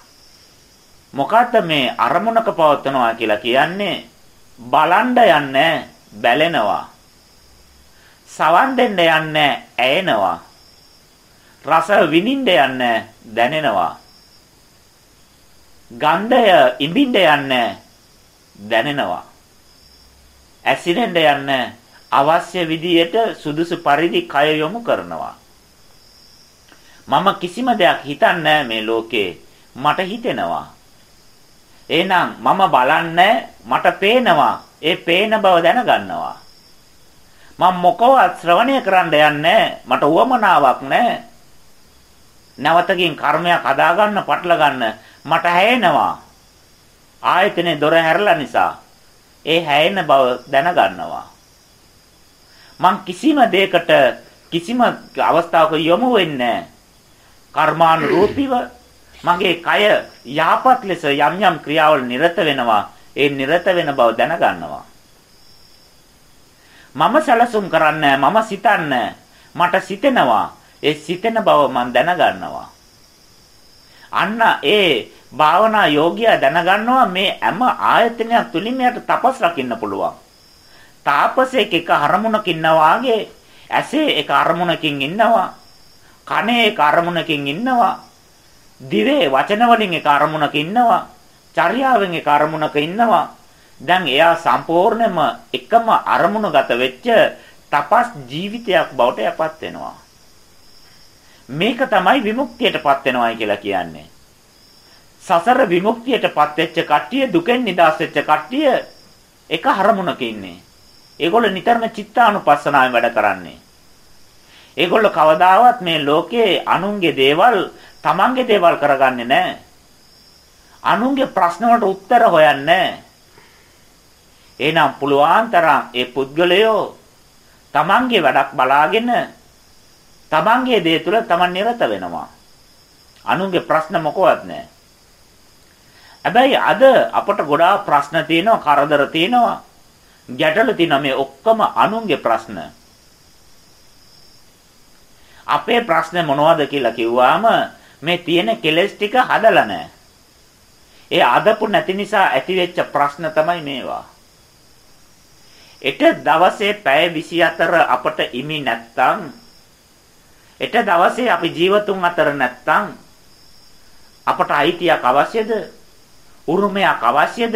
මොකද්ද මේ අරමුණක පවත්වනවා කියලා කියන්නේ? බලන්න යන්නේ බැලෙනවා. සවන් දෙන්න යන්නේ ඇයෙනවා. රස විඳින්න යන්නේ දැනෙනවා. ගන්ධය ඉඹින්න යන්නේ දැනෙනවා. ඇසිරෙන්න යන්නේ අවශ්‍ය විදියට සුදුසු පරිදි කය යොමු කරනවා. මම කිසිම දෙයක් හිතන්නේ මේ ලෝකේ මට හිතෙනවා. එහෙනම් මම බලන්නේ මට පේනවා. ඒ පේන බව දැනගන්නවා. මම මොකවත් ශ්‍රවණය කරන්න යන්නේ මට උවමනාවක් නැහැ. නැවතකින් කර්මයක් හදාගන්න පටල ගන්න මට හැයෙනවා. ආයතනේ දොර හැරලා නිසා ඒ හැයෙන බව දැනගන්නවා. මං කිසිම දෙයකට කිසිම අවස්ථාවක යොමු වෙන්නේ කර්මානුරූපීව මගේ කය යහපත් ලෙස යම් යම් ක්‍රියාවල නිරත වෙනවා ඒ නිරත වෙන බව දැනගන්නවා මම සැලසුම් කරන්නේ මම සිතන්නේ මට සිතෙනවා ඒ සිතෙන බව මම දැනගන්නවා අන්න ඒ භාවනා යෝගියා දැනගන්නවා මේ හැම ආයතනයක් තුලින්ම යට තපස් රකින්න පුළුවන්. තාපසයෙක් එක අරමුණක ඉන්නවා ඇසේ එක අරමුණකින් ඉන්නවා කනේ එක අරමුණකින් ඉන්නවා දිවේ වචන වලින් එක අරමුණක ඉන්නවා චර්යාවෙන් එක අරමුණක ඉන්නවා. දැන් එයා සම්පූර්ණයෙන්ම එකම අරමුණගත වෙච්ච තපස් ජීවිතයක් බවට යපත් වෙනවා. මේක තමයි විමුක්තියටපත් වෙනවායි කියලා කියන්නේ සසර විමුක්තියටපත් වෙච්ච කට්ටිය දුකෙන් නිදහස් වෙච්ච කට්ටිය එක අරමුණක ඉන්නේ ඒගොල්ලෝ නිතරම චිත්තානුපස්සනාවෙන් වැඩ කරන්නේ. ඒගොල්ලෝ කවදාවත් මේ ලෝකේ අනුන්ගේ දේවල් තමන්ගේ දේවල් කරගන්නේ නැහැ. අනුන්ගේ ප්‍රශ්න වලට උත්තර හොයන්නේ එහෙනම් පුළුවන් තරම් ඒ පුද්ගලයෝ තමන්ගේ වැඩක් බලාගෙන තමන්ගේ දේ තුල තමන් නිරත වෙනවා. අනුන්ගේ ප්‍රශ්න මොකවත් නැහැ. හැබැයි අද අපට ගොඩාක් ප්‍රශ්න තියෙනවා, කරදර තියෙනවා. ගැටලු තියෙනවා මේ ඔක්කොම අනුන්ගේ ප්‍රශ්න. අපේ ප්‍රශ්න මොනවද කියලා කිව්වාම මේ තියෙන කෙලස් ටික හදලා නැහැ. ඒ අදපු නැති නිසා ඇතිවෙච්ච ප්‍රශ්න තමයි මේවා. එට දවසේ පැය 24 අපට ඉමි නැත්තම් එට දවසේ අපි ජීවතුන් අතර නැත්තම් අපට අයිතියක් අවශ්‍යද? උරුමයක් අවශ්‍යද?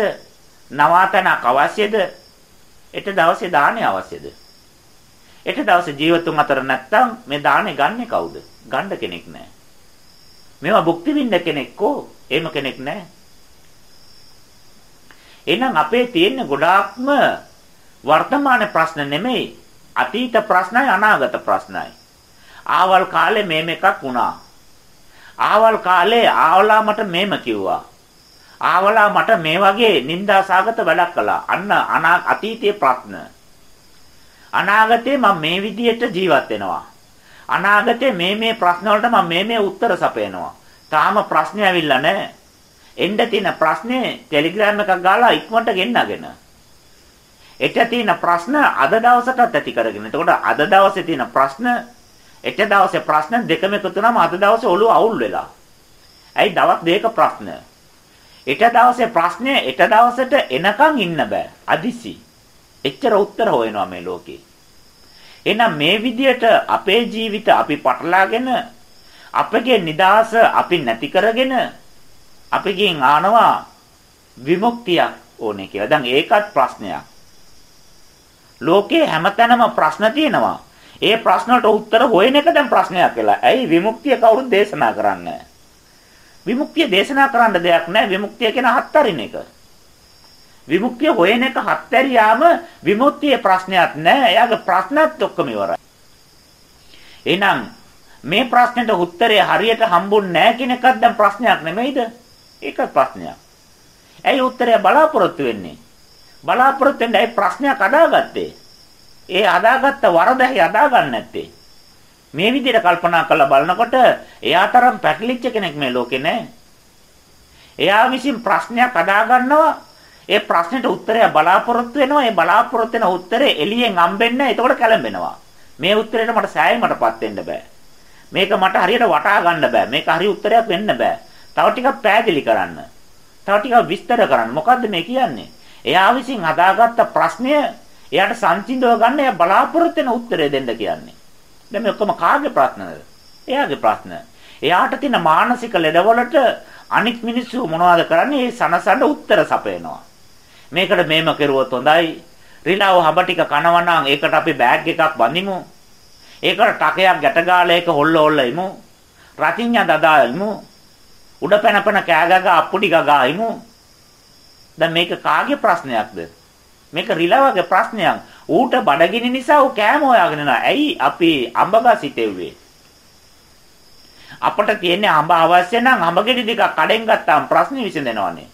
නවාතනක් අවශ්‍යද? එට දවසේ දාණය අවශ්‍යද? එට දවසේ ජීවතුන් අතර නැත්තම් මේ දාණය ගන්නෙ කවුද? ගන්න කෙනෙක් නැහැ. මේවා භුක්ති විඳ කෙනෙක් කෝ? එහෙම කෙනෙක් නැහැ. එහෙනම් අපේ තියෙන ගොඩාක්ම වර්තමාන ප්‍රශ්න නෙමෙයි අතීත ප්‍රශ්නයි අනාගත ප්‍රශ්නයි. ආවල් කාලේ මේම එකක් වුණා. ආවල් කාලේ ආවලා මට මේම කිව්වා. ආවලා මට මේ වගේ නිന്ദාසගත වැඩක් කළා. අන්න අතීතයේ ප්‍රශ්න. අනාගතේ මම මේ විදියට ජීවත් වෙනවා. අනාගතේ මේ මේ ප්‍රශ්න වලට මම මේ මේ උත්තර සපයනවා. තාම ප්‍රශ්නේ ඇවිල්ලා නැහැ. එන්න තියෙන ප්‍රශ්නේ ටෙලිග්‍රෑම් එකක් ගාලා ඉක්මනට ගෙන්නගෙන. එට තියෙන ප්‍රශ්න අද දවසටත් ඇති කරගෙන. එතකොට අද දවසේ තියෙන ප්‍රශ්න එට දවසේ ප්‍රශ්න දෙකම එකතු වුණාම අද දවසේ ඔළුව අවුල් වෙලා. ඇයි දවස් දෙක ප්‍රශ්න? එට දවසේ ප්‍රශ්නේ එට දවසට එනකන් ඉන්න බෑ. අදිසි. එච්චර උත්තර හොයනවා මේ ලෝකේ. එහෙනම් මේ විදියට අපේ ජීවිත අපි පටලාගෙන අපගේ නිදාස අපි නැති කරගෙන අපිකින් ආනවා විමුක්තියක් ඕනේ කියලා. දැන් ඒකත් ප්‍රශ්නයක්. ලෝකේ හැමතැනම ප්‍රශ්න තියෙනවා. ඒ ප්‍රශ්න වලට උත්තර හොයන එක දැන් ප්‍රශ්නයක් වෙලා. ඇයි විමුක්තිය කවුරුත් දේශනා කරන්නේ විමුක්තිය දේශනා කරන්න දෙයක් නැහැ. විමුක්තිය කියන හත්තරින් එක. විමුක්තිය හොයන එක හත්තරියාම විමුක්තියේ ප්‍රශ්නයක් නැහැ. එයාගේ ප්‍රශ්නත් ඔක්කොම ඉවරයි. එහෙනම් මේ ප්‍රශ්නෙට උත්තරය හරියට හම්බුන්නේ නැහැ කියන එකත් දැන් ප්‍රශ්නයක් නෙමෙයිද? ඒකත් ප්‍රශ්නයක්. ඇයි උත්තරය බලාපොරොත්තු වෙන්නේ? බලාපොරොත්තු වෙන්නේ ඇයි ප්‍රශ්නයක් අදාගත්තේ? ඒ අදාගත්ත වරදයි අදාගන්න නැත්තේ. මේ විදිහට කල්පනා කරලා බලනකොට එයා තරම් පැටලිච්ච කෙනෙක් මේ ලෝකේ නැහැ. එයා විසින් ප්‍රශ්නයක් අදා ගන්නවා. ඒ ප්‍රශ්නෙට උත්තරය බලාපොරොත්තු වෙනවා. ඒ බලාපොරොත්තු වෙන උත්තරේ එළියෙන් හම්බෙන්නේ නැහැ. එතකොට කැළඹෙනවා. මේ උත්තරේට මට සෑයීමටපත් වෙන්න බෑ. මේක මට හරියට වටහා ගන්න බෑ. මේක හරි උත්තරයක් වෙන්න බෑ. තව ටිකක් පැහැදිලි කරන්න. තව ටිකක් විස්තර කරන්න. මොකද්ද මේ කියන්නේ? එයා විසින් හදාගත්ත ප්‍රශ්නය එයාට සංසිඳව ගන්න එයා බලාපොරොත්තු වෙන උත්තරය දෙන්න කියන්නේ. දැන් මේ ඔක්කොම කාගේ ප්‍රශ්නද? එයාගේ ප්‍රශ්න. එයාට තියෙන මානසික ලෙඩවලට අනික් මිනිස්සු මොනවද කරන්නේ? ඒ සනසන උත්තර සපයනවා. මේකට මේම කෙරුවොත් හොඳයි. රිලාව හබ ටික කනවා නම් ඒකට අපි බෑග් එකක් බඳිමු. ඒකට ටකයක් ගැට ගාලා ඒක හොල්ල හොල්ල ඉමු. රතිඤ්ඤා දදා ඉමු. උඩ පැන පැන කෑ ගගා අප්පුඩි ගගා ඉමු. දැන් මේක කාගේ ප්‍රශ්නයක්ද? මේක රිලවගේ ප්‍රශ්නයක්. ඌට බඩගිනි නිසා ඌ කෑම හොයාගෙන යනවා. ඇයි අපි අඹගස් හිටෙව්වේ? අපට තියෙන්නේ අඹ අවශ්‍ය නම් අඹ ගෙඩි දෙකක් කඩෙන් ගත්තාම ප්‍රශ්නේ විසඳෙනවනේ.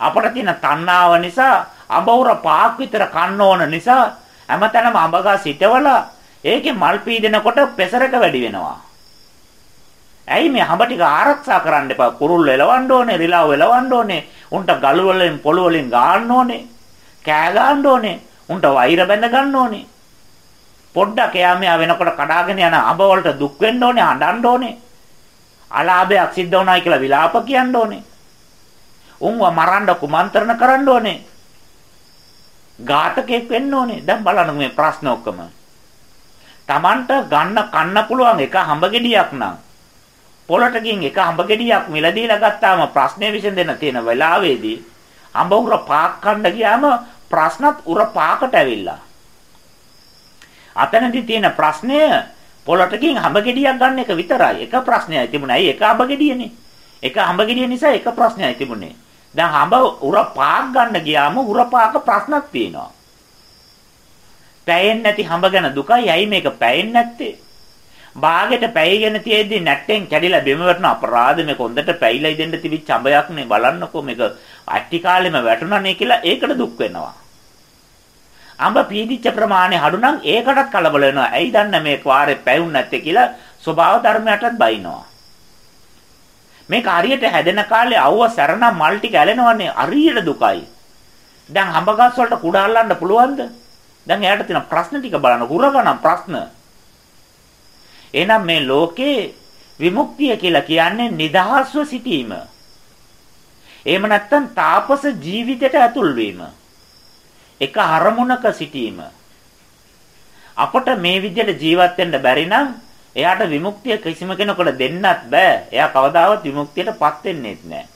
අපට තියෙන තණ්හාව නිසා අඹ උර පාක් විතර කන්න ඕන නිසා හැමතැනම අඹගස් හිටවලා ඒකේ මල් පීදෙනකොට පෙසරක වැඩි වෙනවා. ඇයි මේ හඹ ටික ආරක්ෂා කරන්න එපා. කුරුල්ල එලවන්න ඕනේ, රිලාව එලවන්න ඕනේ. උන්ට ගල් වලින් පොළු වලින් ගාන්න ඕනේ. කෑ ගන්න ඕනේ. උන්ට වෛර බැඳ ගන්න ඕනේ. පොඩ්ඩක් එයා මෙයා වෙනකොට කඩාගෙන යන අඹ වලට දුක් වෙන්න ඕනේ, අඬන්න ඕනේ. අලාභයක් සිද්ධ වුණායි කියලා විලාප කියන්න ඕනේ. උන්ව මරන්න කුමන්ත්‍රණ කරන්න ඕනේ. ඝාතකෙක් වෙන්න ඕනේ. දැන් බලන්න මේ ප්‍රශ්න ඔක්කොම. Tamanට ගන්න කන්න පුළුවන් එක හඹ ගෙඩියක් නම් පොළට ගින් එක හඹ ගෙඩියක් මිලදීලා ගත්තාම ප්‍රශ්නේ විසඳෙන්න තියෙන වෙලාවේදී හඹ උර පාක් කන්න ගියාම ප්‍රශ්නත් උර පාකට ඇවිල්ලා. අතනදී තියෙන ප්‍රශ්නය පොළට ගින් හඹ ගෙඩියක් ගන්න එක විතරයි. එක ප්‍රශ්නයයි තිබුණේ. ඇයි එක හඹ ගෙඩියනේ. එක හඹ ගෙඩිය නිසා එක ප්‍රශ්නයයි තිබුණේ. දැන් හඹ උර පාක් ගන්න ගියාම උර පාක ප්‍රශ්නක් තියෙනවා. පැයෙන්නේ නැති හඹ ගැන දුකයි. ඇයි මේක පැයෙන්නේ නැත්තේ? බාගෙට පැයගෙන තියෙද්දි නැට්ටෙන් කැඩිලා බිම වැටෙන අපරාධ මේක හොඳට පැයිලා දෙන්න තිබිච්ච අඹයක් නේ බලන්නකෝ මේක අට්ටි කාලෙම වැටුණානේ කියලා ඒකට දුක් වෙනවා. අඹ පීදිච්ච ප්‍රමාණය අඩු නම් ඒකටත් කලබල වෙනවා. ඇයි දන්න මේ වාරේ පැයුන් නැත්තේ කියලා ස්වභාව ධර්මයටත් බයිනවා. මේක හරියට හැදෙන කාලේ අවුව සැරනම් මල් ටික ඇලෙනවන්නේ හරියට දුකයි. දැන් හඹගස් වලට කුඩ අල්ලන්න පුළුවන්ද? දැන් එයාට තියෙන ප්‍රශ්න ටික බලන්න හුරගනම් ප්‍රශ්න. එහෙනම් මේ ලෝකේ විමුක්තිය කියලා කියන්නේ නිදහස්ව සිටීම. එහෙම නැත්නම් තාපස ජීවිතයට ඇතුල් වීම. එක අරමුණක සිටීම. අපට මේ විදිහට ජීවත් වෙන්න බැරි නම් එයාට විමුක්තිය කිසිම කෙනෙකුට දෙන්නත් බෑ. එයා කවදාවත් විමුක්තියටපත් වෙන්නේ නැහැ.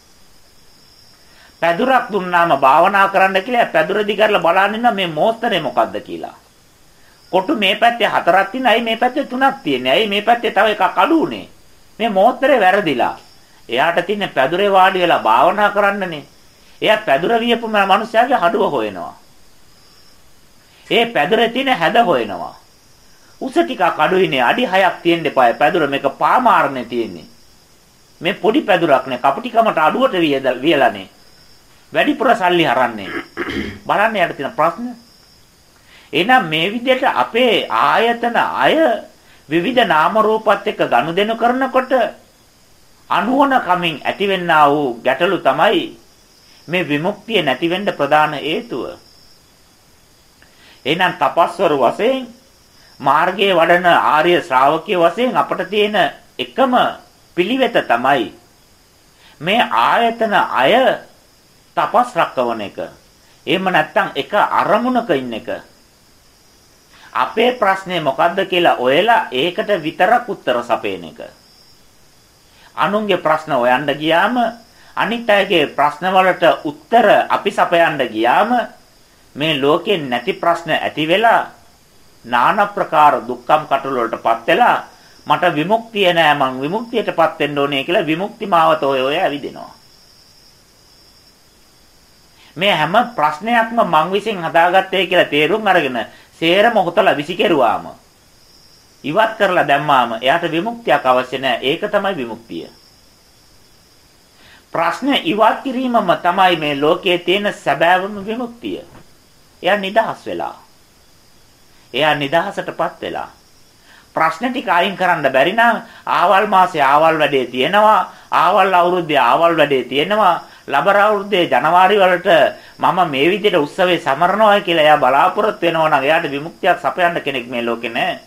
පැදුරක් දුන්නාම භාවනා කරන්න කියලා පැදුර දිගරලා බලන්න ඉන්න මේ මෝස්තරේ මොකද්ද කියලා. කොටු මේ පැත්තේ හතරක් තියෙන, අයි මේ පැත්තේ තුනක් තියෙන්නේ. අයි මේ පැත්තේ තව එකක් අඩු උනේ. මේ මෝස්තරේ වැරදිලා. එයාට තියෙන පැදුරේ වාඩි වෙලා භාවනා කරන්නනේ. එයා පැදුර වියපු මනුස්සයාගේ හඩුව හොයනවා. ඒ පැදුරේ තියෙන හැද හොයනවා. උස ටිකක් අඩුයිනේ අඩි 6ක් තියෙන්න එපායි පැදුර මේක පාමාරනේ තියෙන්නේ. මේ පොඩි පැදුරක් නේ කපටිකමට අඩුවට වියලානේ. වැඩිපුර සල්ලි හරන්නේ. බලන්න යට තියෙන ප්‍රශ්න. එහෙනම් මේ විදිහට අපේ ආයතන අය විවිධ නාම රූපات එක්ක ගනුදෙනු කරනකොට අනුවන කමින් ඇතිවෙනා වූ ගැටලු තමයි මේ විමුක්තිය නැති වෙන්න ප්‍රධාන හේතුව. එහෙනම් තපස්වර වශයෙන් මාර්ගයේ වඩන ආර්ය ශ්‍රාවකයේ වශයෙන් අපට තියෙන එකම පිළිවෙත තමයි මේ ආයතන අය තපස් රැකවන එක. එහෙම නැත්නම් එක අරමුණක ඉන්න එක. අපේ ප්‍රශ්නේ මොකද්ද කියලා ඔයලා ඒකට විතරක් උත්තර සපේන එක. අනුන්ගේ ප්‍රශ්න හොයන්න ගියාම අනිත් අයගේ ප්‍රශ්න වලට උත්තර අපි සපයන්න ගියාම මේ ලෝකේ නැති ප්‍රශ්න ඇති වෙලා নানা ප්‍රකාර දුක්ඛම් කටුල වලටපත් වෙලා මට විමුක්තිය නෑ මං විමුක්තියටපත් වෙන්න ඕනේ කියලා විමුක්ති මාවත ඔය ඔය ඇවිදිනවා. මේ හැම ප්‍රශ්නයක්ම මං විසින් හදාගත්තේ කියලා තේරුම් අරගෙන සේරම හොතලා විසිකරුවාම ඉවත් කරලා දැම්මාම එයාට විමුක්තියක් අවශ්‍ය නැහැ. ඒක තමයි විමුක්තිය. ප්‍රශ්න ඉවත් කිරීමම තමයි මේ ලෝකයේ තියෙන සැබෑවම විමුක්තිය. එයා නිදහස් වෙලා. එයා නිදහසටපත් වෙලා. ප්‍රශ්න ටික අයින් කරන්න බැරි නම් ආවල් මාසේ ආවල් වැඩේ තියෙනවා. ආවල් අවුරුද්දේ ආවල් වැඩේ තියෙනවා. ලබර අවුරුද්දේ ජනවාරි වලට මම මේ විදිහට උත්සවේ සමරනවා කියලා එයා බලාපොරොත්තු වෙනවා නම් එයාට විමුක්තියක් සපයන්න කෙනෙක් මේ ලෝකේ නැහැ.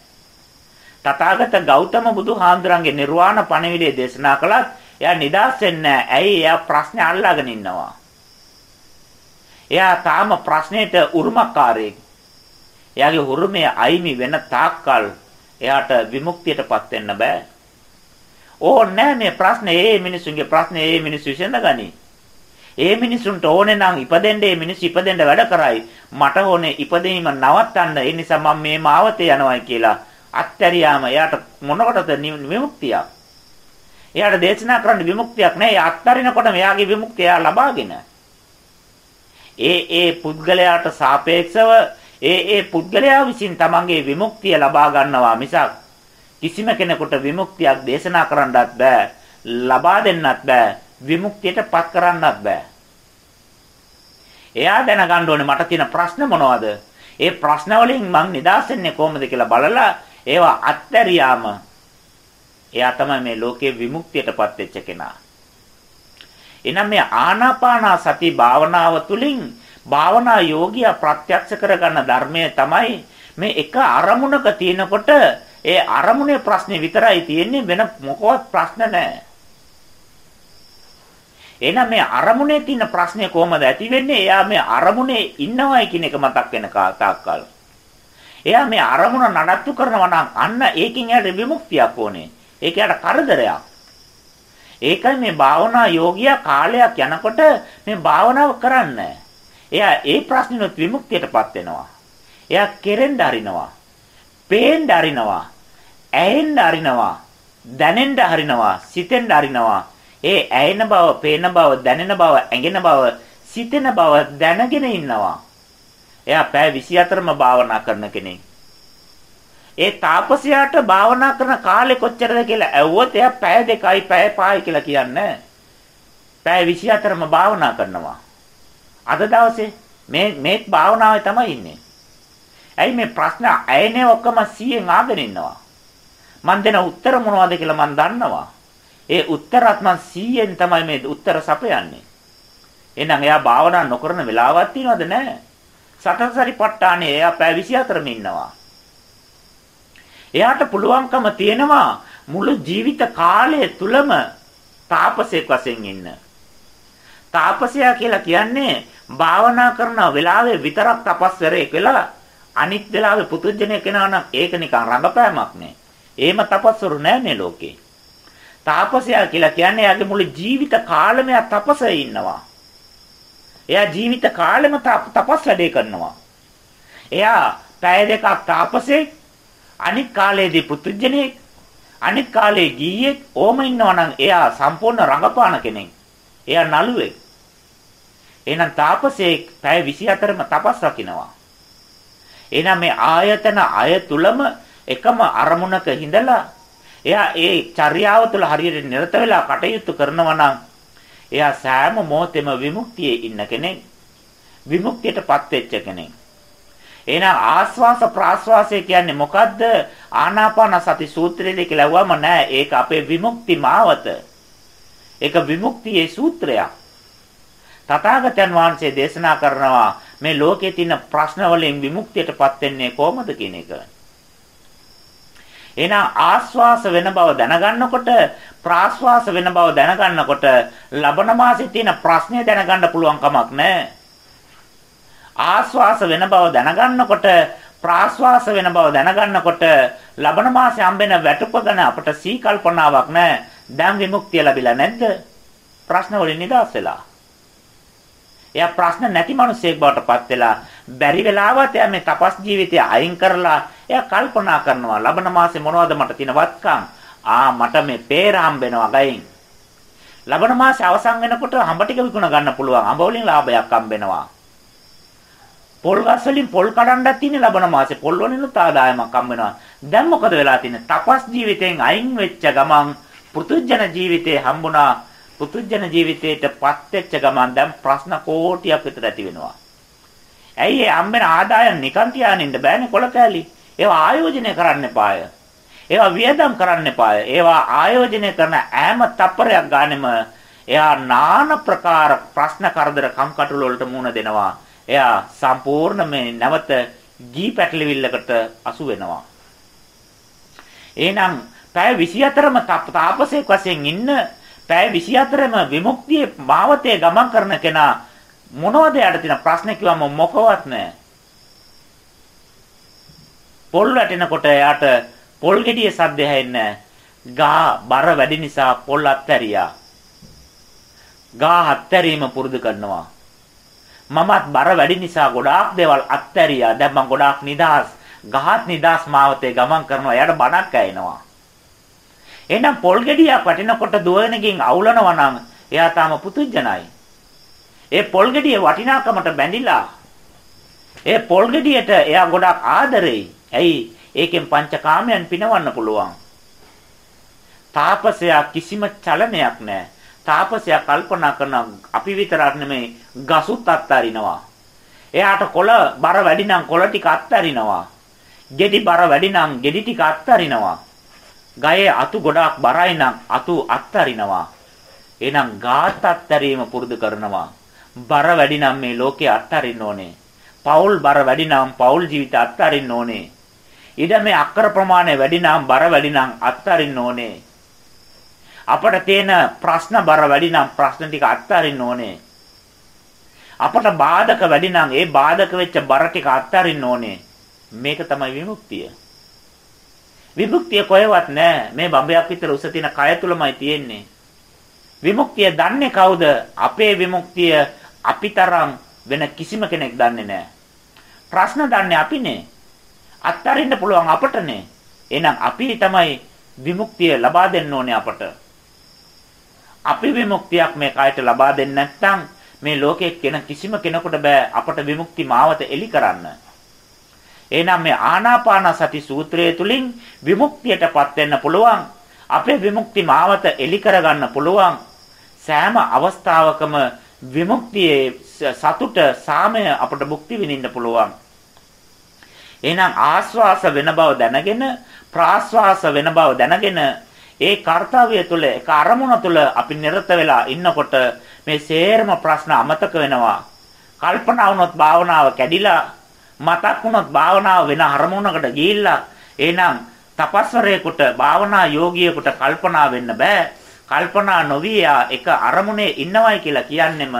තථාගත ගෞතම බුදුහාඳුරන්ගේ නිර්වාණ පණිවිඩය දේශනා කළත් එයා නිදාස් වෙන්නේ ඇයි? එයා ප්‍රශ්නේ අල්ලාගෙන ඉන්නවා. එයා තාම ප්‍රශ්නෙට උරුමකාරයෙක්. එයාගේ උරුමය අයිමි වෙන තාක්කල් එයාට විමුක්තියටපත් වෙන්න බෑ. ඕනේ මේ ප්‍රශ්නේ ඒ මිනිසුන්ගේ ප්‍රශ්නේ ඒ මිනිස්සු විසඳගනි. ඒ මිනිසුන්ට ඕනේ නම් ඉපදෙන්න ඒ මිනිස්සු ඉපදෙන්න වැඩ කරයි. මට ඕනේ ඉපදීම නවත්තන්න. ඒ නිසා මම මේ මාවතේ යනවායි කියලා අත්හැරියාම එයාට මොනකටද විමුක්තිය? එයාට දේශනා කරන්න විමුක්තියක් නැහැ. ඒ අත්හරිනකොට මෙයාගේ විමුක්තිය ලබාගෙන. ඒ ඒ පුද්ගලයාට සාපේක්ෂව ඒ ඒ පුද්ගලයා විසින් තමන්ගේ විමුක්තිය ලබා ගන්නවා මිසක් කිසිම කෙනෙකුට විමුක්තියක් දේශනා කරන්නත් බෑ. ලබා දෙන්නත් බෑ. විමුක්තියටපත් කරන්නත් බෑ. එයා දැනගන්න ඕනේ මට තියෙන ප්‍රශ්න මොනවද? ඒ ප්‍රශ්න වලින් මං නිදහස් වෙන්නේ කොහොමද කියලා බලලා ඒවා අත්හැරියාම එයා තමයි මේ ලෝකේ විමුක්තියටපත් වෙච්ච කෙනා. එනම් මේ ආනාපාන සති භාවනාව තුළින් භාවනා යෝගියා ප්‍රත්‍යක්ෂ කරගන්න ධර්මය තමයි මේ එක අරමුණක තියෙනකොට ඒ අරමුණේ ප්‍රශ්නේ විතරයි තියෙන්නේ වෙන මොකවත් ප්‍රශ්න නැහැ. එහෙනම් මේ අරමුණේ තියෙන ප්‍රශ්නේ කොහමද ඇති වෙන්නේ? එයා මේ අරමුණේ ඉන්නවයි කියන එක මතක් වෙන තාක්කල්. එයා මේ අරමුණ නඩත්තු කරනවා නම් අන්න ඒකෙන් එයාට විමුක්තියක් ඕනේ. ඒක එයාට කරදරයක්. ඒකයි මේ භාවනා යෝගියා කාලයක් යනකොට මේ භාවනාව කරන්නේ. එයා ඒ ප්‍රශ්නිනුත් විමුක්තියටපත් වෙනවා. එයා කෙරෙන්න අරිනවා. පේන්න අරිනවා. ඇහෙන්න අරිනවා. දැනෙන්න අරිනවා. සිතෙන්න අරිනවා. ඒ ඇයෙන බව, පේන බව, දැනෙන බව, ඇඟෙන බව, සිතෙන බව දැනගෙන ඉන්නවා. එයා පැය 24ම භාවනා කරන කෙනෙක්. ඒ තාපසයාට භාවනා කරන කාලේ කොච්චරද කියලා ඇහුවොත් එයා පැය දෙකයි පැය පහයි කියලා කියන්නේ. පැය 24ම භාවනා කරනවා. අද දවසේ මේ මේ භාවනාවේ තමයි ඉන්නේ. ඇයි මේ ප්‍රශ්න ඇයිනේ ඔක්කොම 100න් ආගෙන ඉන්නවා. මන් දෙන උත්තර මොනවද කියලා මන් දන්නවා. ඒ උත්තරත් මං 100ෙන් තමයි මේ උත්තර සපයන්නේ. එහෙනම් එයා භාවනා නොකරන වෙලාවක් තියනවද නැහැ? සතරසරිපට්ඨානේ එයා පැය 24ම ඉන්නවා. එයාට පුළුවන්කම තියෙනවා මුළු ජීවිත කාලය තුලම තාපසයෙක් වශයෙන් ඉන්න. තාපසයා කියලා කියන්නේ භාවනා කරන වෙලාවේ විතරක් තපස්වරයෙක් වෙලා අනිත් වෙලාවේ පුතුජනේ කෙනා නම් ඒක නිකන් රඟපෑමක් නේ. එහෙම තපස්වරු නැන්නේ ලෝකේ. තාපසයා කියලා කියන්නේ එයාගේ මුළු ජීවිත කාලෙම තපසේ ඉන්නවා. එයා ජීවිත කාලෙම තපස් වැඩේ කරනවා. එයා පැය දෙකක් තාපසේ අනිත් කාලයේදී පුතුජනේ අනිත් කාලේ ගියේ ඕම ඉන්නවා නම් එයා සම්පූර්ණ රඟපාන කෙනෙක්. එයා නළුවෙක්. එහෙනම් තාපසේ පැය 24ම තපස් රකින්නවා. එහෙනම් මේ ආයතන අය තුලම එකම අරමුණක හිඳලා එයා ඒ චර්යාව තුළ හරියට නිරත වෙලා කටයුතු කරනවා නම් එයා සෑම මොහොතෙම විමුක්තියේ ඉන්න කෙනෙක්. විමුක්තියටපත් වෙච්ච කෙනෙක්. එහෙනම් ආස්වාස ප්‍රාස්වාසය කියන්නේ මොකද්ද? ආනාපාන සති සූත්‍රයේදී කියලා වුවම නෑ ඒක අපේ විමුක්ති මාවත. ඒක විමුක්තියේ සූත්‍රයක්. තථාගතයන් වහන්සේ දේශනා කරනවා මේ ලෝකයේ තියෙන ප්‍රශ්න වලින් විමුක්තියටපත් වෙන්නේ කොහොමද කියන එක. එහෙනම් ආස්වාස වෙන බව දැනගන්නකොට ප්‍රාස්වාස වෙන බව දැනගන්නකොට ලබන මාසේ තියෙන ප්‍රශ්නේ දැනගන්න පුළුවන් කමක් නැහැ. ආස්වාස වෙන බව දැනගන්නකොට ප්‍රාස්වාස වෙන බව දැනගන්නකොට ලබන මාසේ හම්බෙන වැටුප ගැන අපට සී කල්පනාවක් නැහැ. දැන් විමුක්තිය ලැබිලා නැද්ද? ප්‍රශ්න වලින් නිදහස් වෙලා. එයා ප්‍රශ්න නැති මිනිසෙක් බවට පත් වෙලා බැරි වෙලාවත් එයා මේ තපස් ජීවිතය අයින් කරලා එයා කල්පනා කරනවා ලබන මාසේ මොනවද මට තියෙන වත්කම් ආ මට මේ peer හම්බෙනවා ගයින් ලබන මාසේ අවසන් වෙනකොට හම්බ ටික විකුණ ගන්න පුළුවන් හම්බ වලින් ලාභයක් හම්බෙනවා පොල් ගස් වලින් පොල් කඩන්නත් තියෙන ලබන මාසේ පොල් වලිනුත් ආදායමක් හම්බ වෙනවා. දැන් මොකද වෙලා තියෙන්නේ? තපස් ජීවිතෙන් අයින් වෙච්ච ගමන් පෘතුජන ජීවිතේ හම්බුණා. පෘතුජන ජීවිතේටපත් වෙච්ච ගමන් දැන් ප්‍රශ්න කෝටියක් විතර ඇති වෙනවා. ඇයි ඒ හම්බෙන ආදායම් නිකන් තියාගෙන ඉන්න බෑනේ කොල කෑලි. ඒවා ආයෝජනය කරන්න එපාය. ඒවා වියදම් කරන්න එපාය. ඒවා ආයෝජනය කරන ඈම තප්පරයක් ගානෙම එයා নানা ප්‍රකාර ප්‍රශ්න කරදර කම්කටොළු වලට මුහුණ දෙනවා. එයා සම්පූර්ණ මේ නැවත ගී පැටලිවිල්ලකට අසු වෙනවා. එහෙනම් පැය 24ම තාපසයෙක් වශයෙන් ඉන්න පැය 24ම විමුක්තියේ මාවතේ ගමන් කරන කෙනා මොනවද යට තියෙන ප්‍රශ්න කිව්වම මොකවත් නැහැ. පොල් වැටෙනකොට එයාට පොල් ගෙඩිය සද්ද ඇහෙන්නේ ගා බර වැඩි නිසා පොල් අත්හැරියා. ගා අත්හැරීම පුරුදු කරනවා. මමත් බර වැඩි නිසා ගොඩාක් දේවල් අත්හැරියා. දැන් මම ගොඩාක් නිදහස්. ගහත් නිදහස් මාවතේ ගමන් කරනවා. එයාට බණක් ඇහෙනවා. එහෙනම් පොල් ගෙඩියක් වටිනකොට දුවනකින් අවුලනවා නම් එයා තාම පුතුජනයි. ඒ පොල් ගෙඩිය වටිනාකමට බැඳිලා ඒ පොල් ගෙඩියට එයා ගොඩාක් ආදරෙයි. ඇයි? ඒකෙන් පංචකාමයන් පිනවන්න පුළුවන්. තාපසයා කිසිම චලනයක් නැහැ. තාපසයා කල්පනා කරන අපි විතරක් නෙමෙයි ගසුත් අත්තරිනවා. එයාට කොළ බර වැඩි නම් කොළ ටික අත්තරිනවා. ගෙඩි බර වැඩි නම් ගෙඩි ටික අත්තරිනවා. ගයේ අතු ගොඩාක් බරයි නම් අතු අත්තරිනවා. එහෙනම් ගාත් අත්තරීම පුරුදු කරනවා. බර වැඩි නම් මේ ලෝකේ අත්තරින්න ඕනේ. පෞල් බර වැඩි නම් පෞල් ජීවිත අත්තරින්න ඕනේ. ඊට මේ අක්කර ප්‍රමාණය වැඩි නම් බර වැඩි නම් අත්තරින්න ඕනේ. අපට තියෙන ප්‍රශ්න බර වැඩි නම් ප්‍රශ්න ටික අත්හරින්න ඕනේ. අපට බාධක වැඩි නම් ඒ බාධක වෙච්ච බර ටික අත්හරින්න ඕනේ. මේක තමයි විමුක්තිය. විමුක්තිය කොහෙවත් නැහැ. මේ බඹයක් විතර උස තියෙන කය තුලමයි තියෙන්නේ. විමුක්තිය දන්නේ කවුද? අපේ විමුක්තිය අපිතරම් වෙන කිසිම කෙනෙක් දන්නේ නැහැ. ප්‍රශ්න දන්නේ අපිනේ. අත්හරින්න පුළුවන් අපටනේ. එහෙනම් අපි තමයි විමුක්තිය ලබා දෙන්න ඕනේ අපට. අපි විමුක්තියක් මේ කයට ලබා දෙන්නේ නැත්නම් මේ ලෝකයේ කෙන කිසිම කෙනෙකුට බෑ අපට විමුක්ති මාවත එලි කරන්න. එහෙනම් මේ ආනාපාන සති සූත්‍රය තුලින් විමුක්තියටපත් වෙන්න පුළුවන්. අපේ විමුක්ති මාවත එලි කරගන්න පුළුවන්. සෑම අවස්ථාවකම විමුක්තියේ සතුට සාමය අපට භුක්ති විඳින්න පුළුවන්. එහෙනම් ආස්වාස වෙන බව දැනගෙන ප්‍රාස්වාස වෙන බව දැනගෙන ඒ කාර්යය තුළ ඒක අරමුණ තුළ අපි නිරත වෙලා ඉන්නකොට මේ සේරම ප්‍රශ්න අමතක වෙනවා. කල්පනා වුණොත් භාවනාව කැඩිලා මතක් වුණොත් භාවනාව වෙන අරමුණකට ගිහිල්ලා එහෙනම් තපස්වරයෙකුට භාවනා යෝගියෙකුට කල්පනා වෙන්න බෑ. කල්පනා නොවිය එක අරමුණේ ඉන්නවයි කියලා කියන්නෙම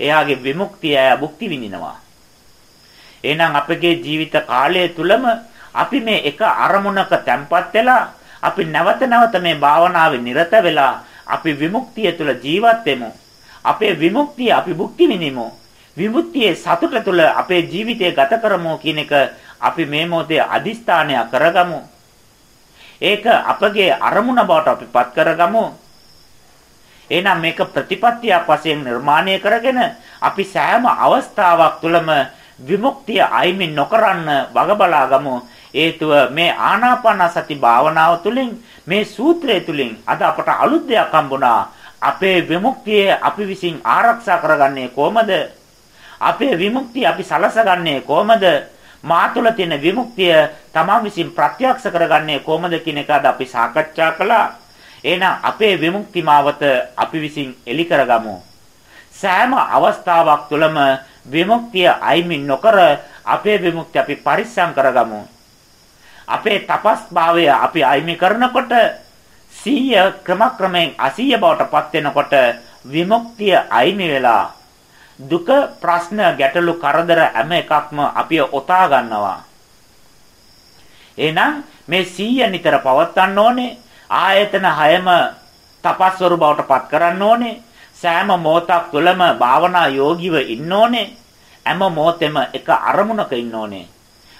එයාගේ විමුක්තිය භුක්ති විඳිනවා. එහෙනම් අපගේ ජීවිත කාලය තුලම අපි මේ එක අරමුණක තැම්පත් වෙලා අපි නැවත නැවත මේ භාවනාවේ නිරත වෙලා අපි විමුක්තිය තුල ජීවත් වෙමු. අපේ විමුක්තිය අපි භුක්ති විඳිමු. විමුක්තියේ සතුට තුළ අපේ ජීවිතය ගත කරමු කියන එක අපි මේ මොහොතේ අදිස්ථානය කරගමු. ඒක අපගේ අරමුණ බවට අපිපත් කරගමු. එහෙනම් මේක ප්‍රතිපත්තියක් වශයෙන් නිර්මාණය කරගෙන අපි සෑම අවස්ථාවක් තුළම විමුක්තිය අයිමි නොකරන්න වග බලාගමු. හේතුව මේ ආනාපාන සති භාවනාව තුළින් මේ සූත්‍රය තුළින් අද අපට අලුත් දෙයක් හම්බුණා. අපේ විමුක්තිය අපි විසින් ආරක්ෂා කරගන්නේ කොහොමද? අපේ විමුක්තිය අපි සලසගන්නේ කොහොමද? මා තුළ තියෙන විමුක්තිය තමන් විසින් ප්‍රත්‍යක්ෂ කරගන්නේ කොහොමද කියන එක අද අපි සාකච්ඡා කළා. එහෙනම් අපේ විමුක්ති මාවත අපි විසින් එලි කරගමු. සෑම අවස්ථාවක් තුළම විමුක්තිය අයිමි නොකර අපේ විමුක්තිය අපි පරිස්සම් කරගමු. අපේ තපස් භාවය අපි අයිමි කරනකොට සීය ක්‍රමක්‍රමයෙන් අසීය බවට පත් වෙනකොට විමුක්තිය අයිමි වෙලා දුක ප්‍රශ්න ගැටලු කරදර හැම එකක්ම අපි ඔතා ගන්නවා. එහෙනම් මේ සීය නිතර පවත්වන්න ඕනේ. ආයතන හයම තපස්වරු බවට පත් කරන්න ඕනේ. සෑම මොහොතක් තුළම භාවනා යෝගිව ඉන්න ඕනේ. හැම මොහොතෙම එක අරමුණක ඉන්න ඕනේ.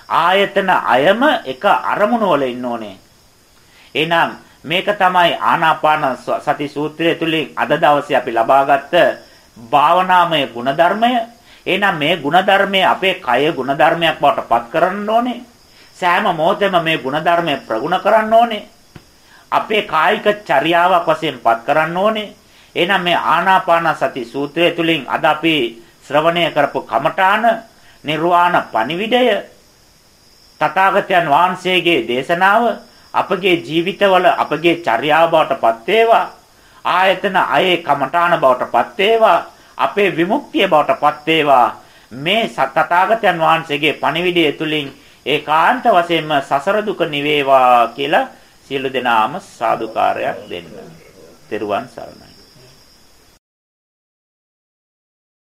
ආයතන අයම එක අරමුණ වල ඉන්න ඕනේ. එහෙනම් මේක තමයි ආනාපාන සති සූත්‍රය තුලින් අද දවසේ අපි ලබාගත් භාවනාමය ಗುಣධර්මය. එහෙනම් මේ ಗುಣධර්මය අපේ කය ಗುಣධර්මයක් බවට පත් කරන්න ඕනේ. සෑම මොහොතෙම මේ ಗುಣධර්මය ප්‍රගුණ කරන්න ඕනේ. අපේ කායික චර්යාවක් වශයෙන් පත් කරන්න ඕනේ. එහෙනම් මේ ආනාපාන සති සූත්‍රය තුලින් අද අපි ශ්‍රවණය කරපු කමඨාන නිර්වාණ පණිවිඩය තථාගතයන් වහන්සේගේ දේශනාව අපගේ ජීවිතවල අපගේ චර්යාව බවට පත් වේවා. ආයතන අයේ කමඨාන බවට පත් වේවා. අපේ විමුක්තිය බවට පත් වේවා. මේ සතතාගතයන් වහන්සේගේ පණිවිඩය තුලින් ඒකාන්ත වශයෙන්ම සසර දුක නිවේවා කියලා සියලු දෙනාම සාදුකාරයක් දෙන්න. තෙරුවන් සරණයි.